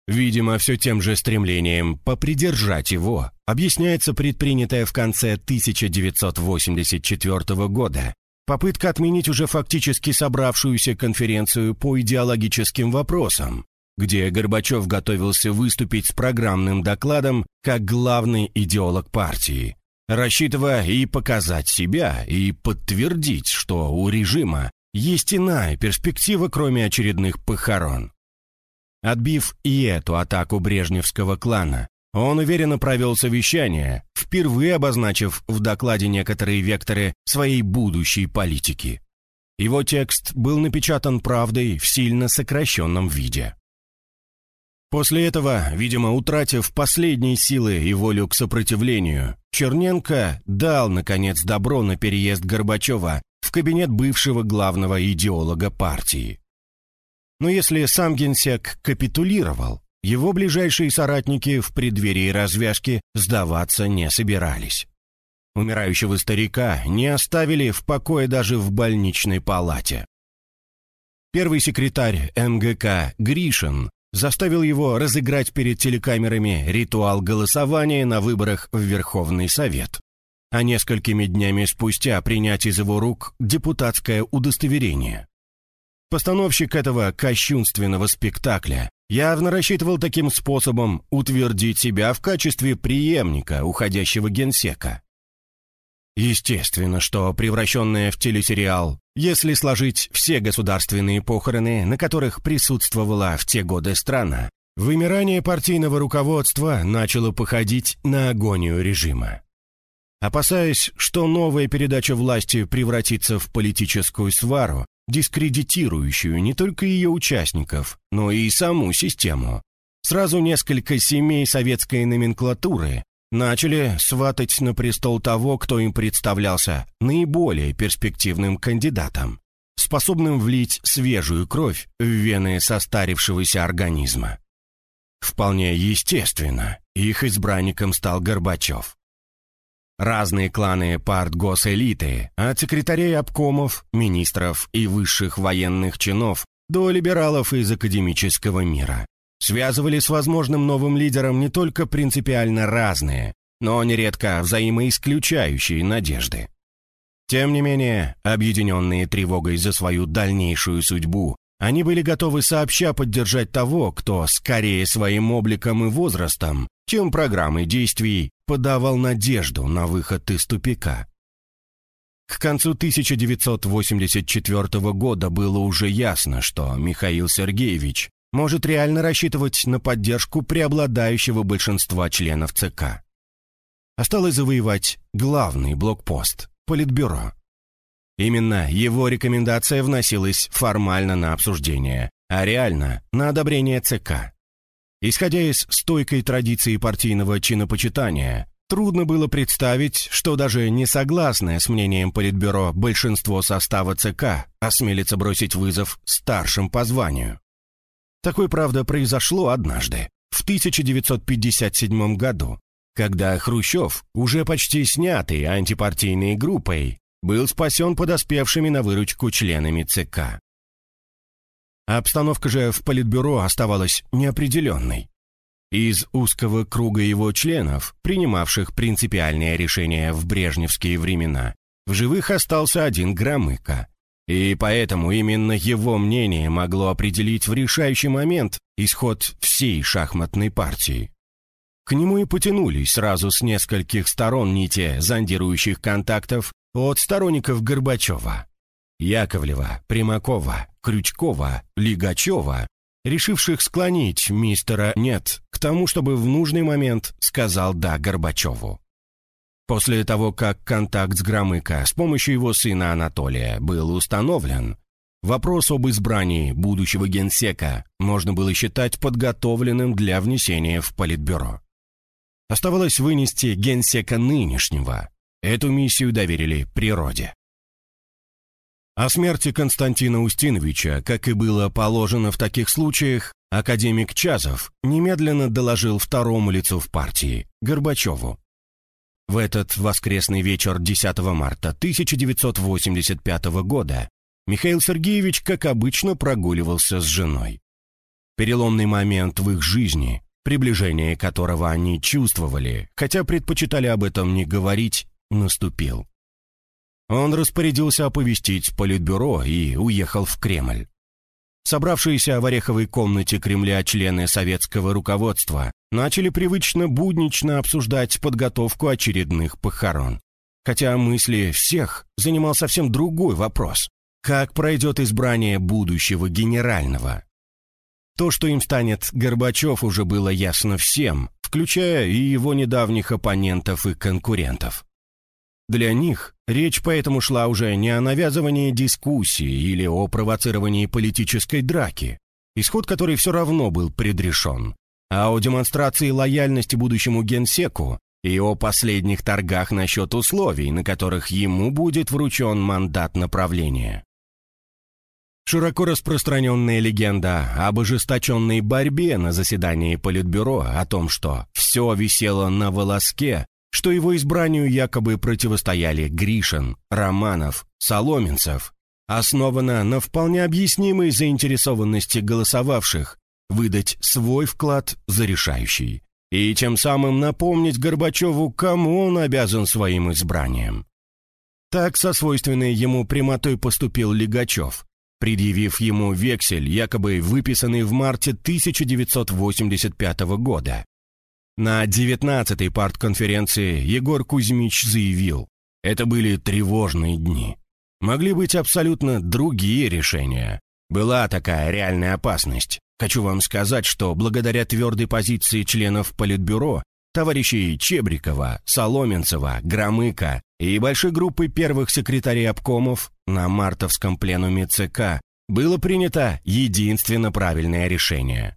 Видимо, все тем же стремлением попридержать его объясняется предпринятая в конце 1984 года попытка отменить уже фактически собравшуюся конференцию по идеологическим вопросам, где Горбачев готовился выступить с программным докладом как главный идеолог партии, рассчитывая и показать себя, и подтвердить, что у режима есть иная перспектива, кроме очередных похорон. Отбив и эту атаку брежневского клана, он уверенно провел совещание, впервые обозначив в докладе некоторые векторы своей будущей политики. Его текст был напечатан правдой в сильно сокращенном виде. После этого, видимо, утратив последние силы и волю к сопротивлению, Черненко дал, наконец, добро на переезд Горбачева в кабинет бывшего главного идеолога партии. Но если сам генсек капитулировал, его ближайшие соратники в преддверии развязки сдаваться не собирались. Умирающего старика не оставили в покое даже в больничной палате. Первый секретарь МГК Гришин заставил его разыграть перед телекамерами ритуал голосования на выборах в Верховный Совет, а несколькими днями спустя принять из его рук депутатское удостоверение. Постановщик этого кощунственного спектакля явно рассчитывал таким способом утвердить себя в качестве преемника уходящего генсека. Естественно, что превращенная в телесериал, если сложить все государственные похороны, на которых присутствовала в те годы страна, вымирание партийного руководства начало походить на агонию режима. Опасаясь, что новая передача власти превратится в политическую свару, дискредитирующую не только ее участников, но и саму систему. Сразу несколько семей советской номенклатуры начали сватать на престол того, кто им представлялся наиболее перспективным кандидатом, способным влить свежую кровь в вены состарившегося организма. Вполне естественно, их избранником стал Горбачев. Разные кланы партгосэлиты, от секретарей обкомов, министров и высших военных чинов до либералов из академического мира, связывали с возможным новым лидером не только принципиально разные, но нередко взаимоисключающие надежды. Тем не менее, объединенные тревогой за свою дальнейшую судьбу, они были готовы сообща поддержать того, кто скорее своим обликом и возрастом, чем программой действий, подавал надежду на выход из тупика. К концу 1984 года было уже ясно, что Михаил Сергеевич может реально рассчитывать на поддержку преобладающего большинства членов ЦК. Осталось завоевать главный блокпост – Политбюро. Именно его рекомендация вносилась формально на обсуждение, а реально – на одобрение ЦК. Исходя из стойкой традиции партийного чинопочитания, Трудно было представить, что даже не согласное с мнением Политбюро большинство состава ЦК осмелится бросить вызов старшим по званию. Такое, правда, произошло однажды, в 1957 году, когда Хрущев, уже почти снятый антипартийной группой, был спасен подоспевшими на выручку членами ЦК. Обстановка же в Политбюро оставалась неопределенной. Из узкого круга его членов, принимавших принципиальные решения в брежневские времена, в живых остался один Громыко. И поэтому именно его мнение могло определить в решающий момент исход всей шахматной партии. К нему и потянулись сразу с нескольких сторон нити зондирующих контактов от сторонников Горбачева. Яковлева, Примакова, Крючкова, Лигачева решивших склонить мистера «нет» к тому, чтобы в нужный момент сказал «да» Горбачеву. После того, как контакт с Громыко с помощью его сына Анатолия был установлен, вопрос об избрании будущего генсека можно было считать подготовленным для внесения в Политбюро. Оставалось вынести генсека нынешнего. Эту миссию доверили природе. О смерти Константина Устиновича, как и было положено в таких случаях, академик Чазов немедленно доложил второму лицу в партии, Горбачеву. В этот воскресный вечер 10 марта 1985 года Михаил Сергеевич, как обычно, прогуливался с женой. Переломный момент в их жизни, приближение которого они чувствовали, хотя предпочитали об этом не говорить, наступил. Он распорядился оповестить Политбюро и уехал в Кремль. Собравшиеся в Ореховой комнате Кремля члены советского руководства начали привычно буднично обсуждать подготовку очередных похорон. Хотя мысли всех занимал совсем другой вопрос. Как пройдет избрание будущего генерального? То, что им станет Горбачев, уже было ясно всем, включая и его недавних оппонентов и конкурентов. Для них речь поэтому шла уже не о навязывании дискуссии или о провоцировании политической драки, исход которой все равно был предрешен, а о демонстрации лояльности будущему генсеку и о последних торгах насчет условий, на которых ему будет вручен мандат направления. Широко распространенная легенда об ожесточенной борьбе на заседании Политбюро о том, что все висело на волоске, что его избранию якобы противостояли Гришин, Романов, Соломенцев, основана на вполне объяснимой заинтересованности голосовавших выдать свой вклад за решающий и тем самым напомнить Горбачеву, кому он обязан своим избранием. Так со свойственной ему прямотой поступил Лигачев, предъявив ему вексель, якобы выписанный в марте 1985 года, на 19-й партконференции Егор Кузьмич заявил, это были тревожные дни. Могли быть абсолютно другие решения. Была такая реальная опасность. Хочу вам сказать, что благодаря твердой позиции членов Политбюро, товарищей Чебрикова, Соломенцева, Громыка и большой группы первых секретарей обкомов на мартовском пленуме ЦК было принято единственно правильное решение.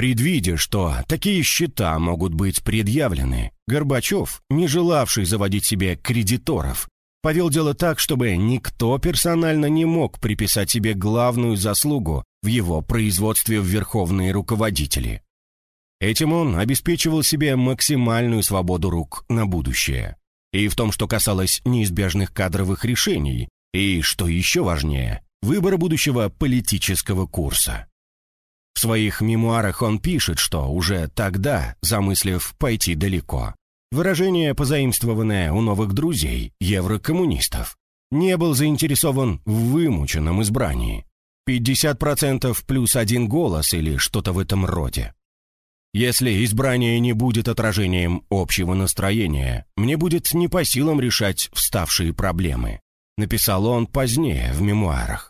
Предвидя, что такие счета могут быть предъявлены, Горбачев, не желавший заводить себе кредиторов, повел дело так, чтобы никто персонально не мог приписать себе главную заслугу в его производстве в верховные руководители. Этим он обеспечивал себе максимальную свободу рук на будущее. И в том, что касалось неизбежных кадровых решений, и, что еще важнее, выбора будущего политического курса. В своих мемуарах он пишет, что уже тогда, замыслив пойти далеко, выражение, позаимствованное у новых друзей, еврокоммунистов, не был заинтересован в вымученном избрании. 50% плюс один голос или что-то в этом роде. Если избрание не будет отражением общего настроения, мне будет не по силам решать вставшие проблемы», написал он позднее в мемуарах.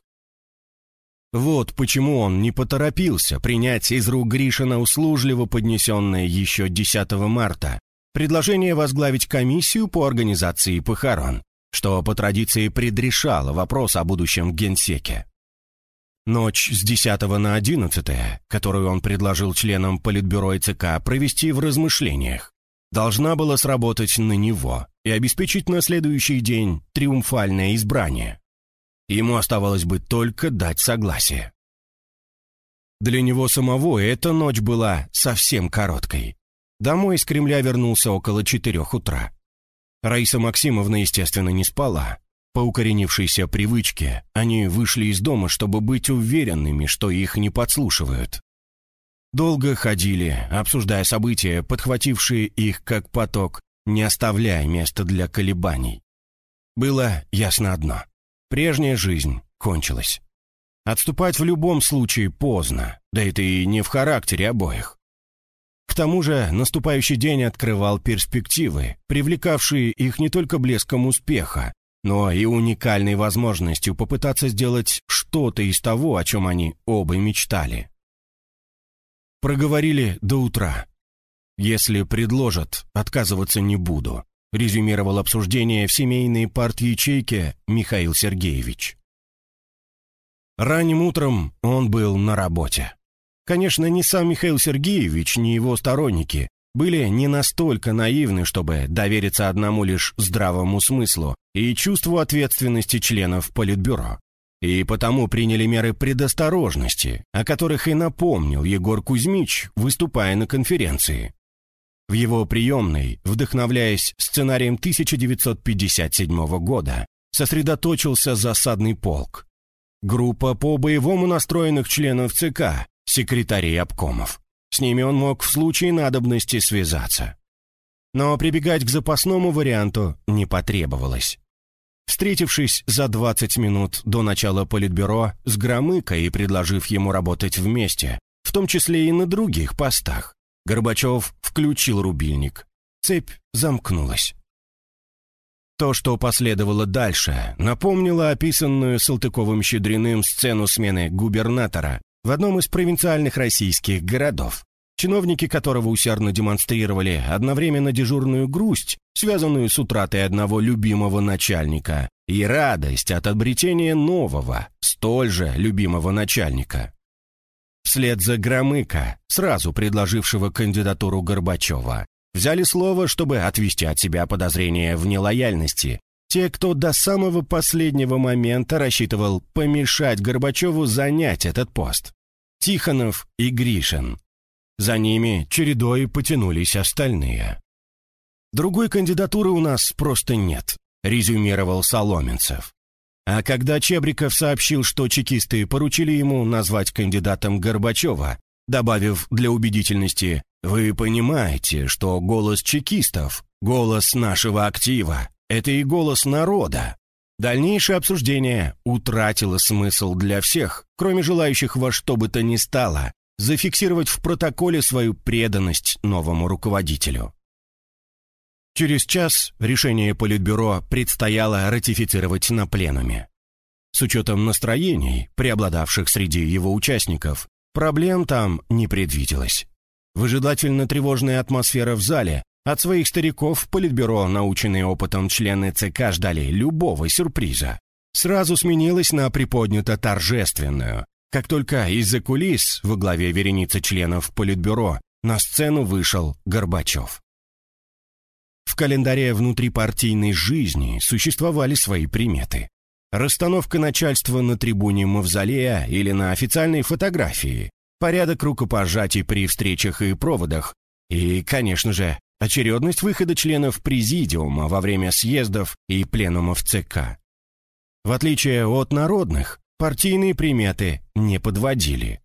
Вот почему он не поторопился принять из рук Гришина услужливо поднесенное еще 10 марта предложение возглавить комиссию по организации похорон, что по традиции предрешало вопрос о будущем генсеке. Ночь с 10 на 11, которую он предложил членам Политбюро и ЦК провести в размышлениях, должна была сработать на него и обеспечить на следующий день триумфальное избрание. Ему оставалось бы только дать согласие. Для него самого эта ночь была совсем короткой. Домой из Кремля вернулся около четырех утра. Раиса Максимовна, естественно, не спала, по укоренившейся привычке они вышли из дома, чтобы быть уверенными, что их не подслушивают. Долго ходили, обсуждая события, подхватившие их как поток, не оставляя места для колебаний. Было ясно одно. Прежняя жизнь кончилась. Отступать в любом случае поздно, да это и не в характере обоих. К тому же наступающий день открывал перспективы, привлекавшие их не только блеском успеха, но и уникальной возможностью попытаться сделать что-то из того, о чем они оба мечтали. Проговорили до утра. «Если предложат, отказываться не буду», резюмировал обсуждение в семейной парт-ячейке Михаил Сергеевич. Ранним утром он был на работе. Конечно, ни сам Михаил Сергеевич, ни его сторонники были не настолько наивны, чтобы довериться одному лишь здравому смыслу и чувству ответственности членов Политбюро. И потому приняли меры предосторожности, о которых и напомнил Егор Кузьмич, выступая на конференции. В его приемной, вдохновляясь сценарием 1957 года, сосредоточился засадный полк. Группа по боевому настроенных членов ЦК, секретарей обкомов. С ними он мог в случае надобности связаться. Но прибегать к запасному варианту не потребовалось. Встретившись за 20 минут до начала политбюро с Громыкой и предложив ему работать вместе, в том числе и на других постах, Горбачев включил рубильник. Цепь замкнулась. То, что последовало дальше, напомнило описанную Салтыковым-Щедриным сцену смены губернатора в одном из провинциальных российских городов, чиновники которого усердно демонстрировали одновременно дежурную грусть, связанную с утратой одного любимого начальника, и радость от обретения нового, столь же любимого начальника. Вслед за Громыко, сразу предложившего кандидатуру Горбачева, взяли слово, чтобы отвести от себя подозрения в нелояльности, те, кто до самого последнего момента рассчитывал помешать Горбачеву занять этот пост. Тихонов и Гришин. За ними чередой потянулись остальные. «Другой кандидатуры у нас просто нет», — резюмировал Соломенцев. А когда Чебриков сообщил, что чекисты поручили ему назвать кандидатом Горбачева, добавив для убедительности «Вы понимаете, что голос чекистов, голос нашего актива, это и голос народа. Дальнейшее обсуждение утратило смысл для всех, кроме желающих во что бы то ни стало зафиксировать в протоколе свою преданность новому руководителю. Через час решение Политбюро предстояло ратифицировать на пленуме. С учетом настроений, преобладавших среди его участников, проблем там не предвиделось. Выжидательно-тревожная атмосфера в зале от своих стариков Политбюро, наученные опытом члены ЦК, ждали любого сюрприза. Сразу сменилась на приподнято торжественную. Как только из-за кулис во главе вереницы членов Политбюро на сцену вышел Горбачев. В календаре внутрипартийной жизни существовали свои приметы. Расстановка начальства на трибуне Мавзолея или на официальной фотографии, порядок рукопожатий при встречах и проводах и, конечно же, очередность выхода членов президиума во время съездов и пленумов ЦК. В отличие от народных, партийные приметы не подводили.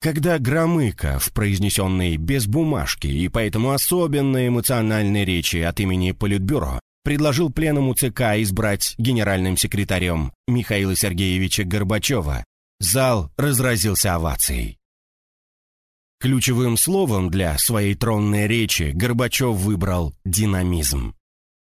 Когда Громыко в произнесенной без бумажки и поэтому особенно эмоциональной речи от имени Политбюро предложил пленуму ЦК избрать генеральным секретарем Михаила Сергеевича Горбачева, зал разразился овацией. Ключевым словом для своей тронной речи Горбачев выбрал «динамизм».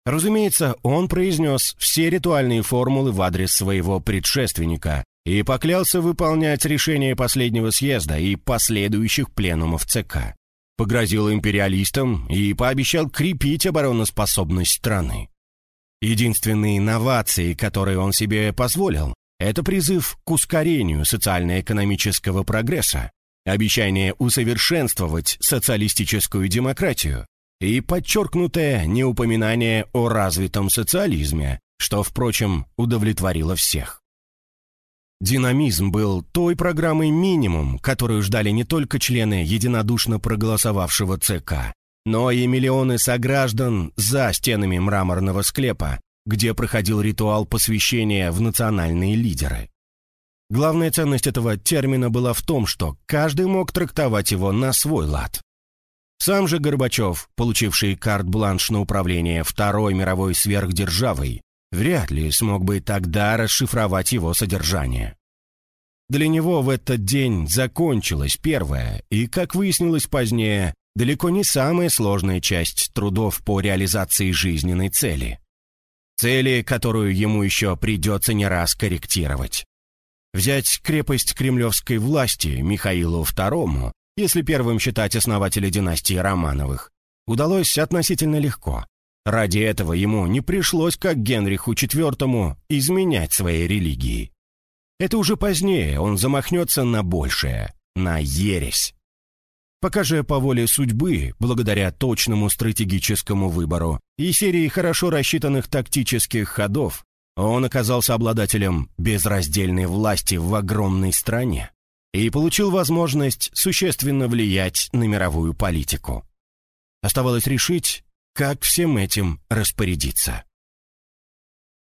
Разумеется, он произнес все ритуальные формулы в адрес своего предшественника и поклялся выполнять решения последнего съезда и последующих пленумов ЦК. Погрозил империалистам и пообещал крепить обороноспособность страны. Единственные инновации, которые он себе позволил, это призыв к ускорению социально-экономического прогресса, обещание усовершенствовать социалистическую демократию и подчеркнутое неупоминание о развитом социализме, что, впрочем, удовлетворило всех. Динамизм был той программой минимум, которую ждали не только члены единодушно проголосовавшего ЦК, но и миллионы сограждан за стенами мраморного склепа, где проходил ритуал посвящения в национальные лидеры. Главная ценность этого термина была в том, что каждый мог трактовать его на свой лад. Сам же Горбачев, получивший карт-бланш на управление Второй мировой сверхдержавой, вряд ли смог бы тогда расшифровать его содержание. Для него в этот день закончилась первая и, как выяснилось позднее, далеко не самая сложная часть трудов по реализации жизненной цели. Цели, которую ему еще придется не раз корректировать. Взять крепость кремлевской власти Михаилу II, если первым считать основателя династии Романовых, удалось относительно легко. Ради этого ему не пришлось, как Генриху IV, изменять своей религии. Это уже позднее он замахнется на большее, на ересь. Пока же по воле судьбы, благодаря точному стратегическому выбору и серии хорошо рассчитанных тактических ходов, он оказался обладателем безраздельной власти в огромной стране и получил возможность существенно влиять на мировую политику. Оставалось решить, как всем этим распорядиться.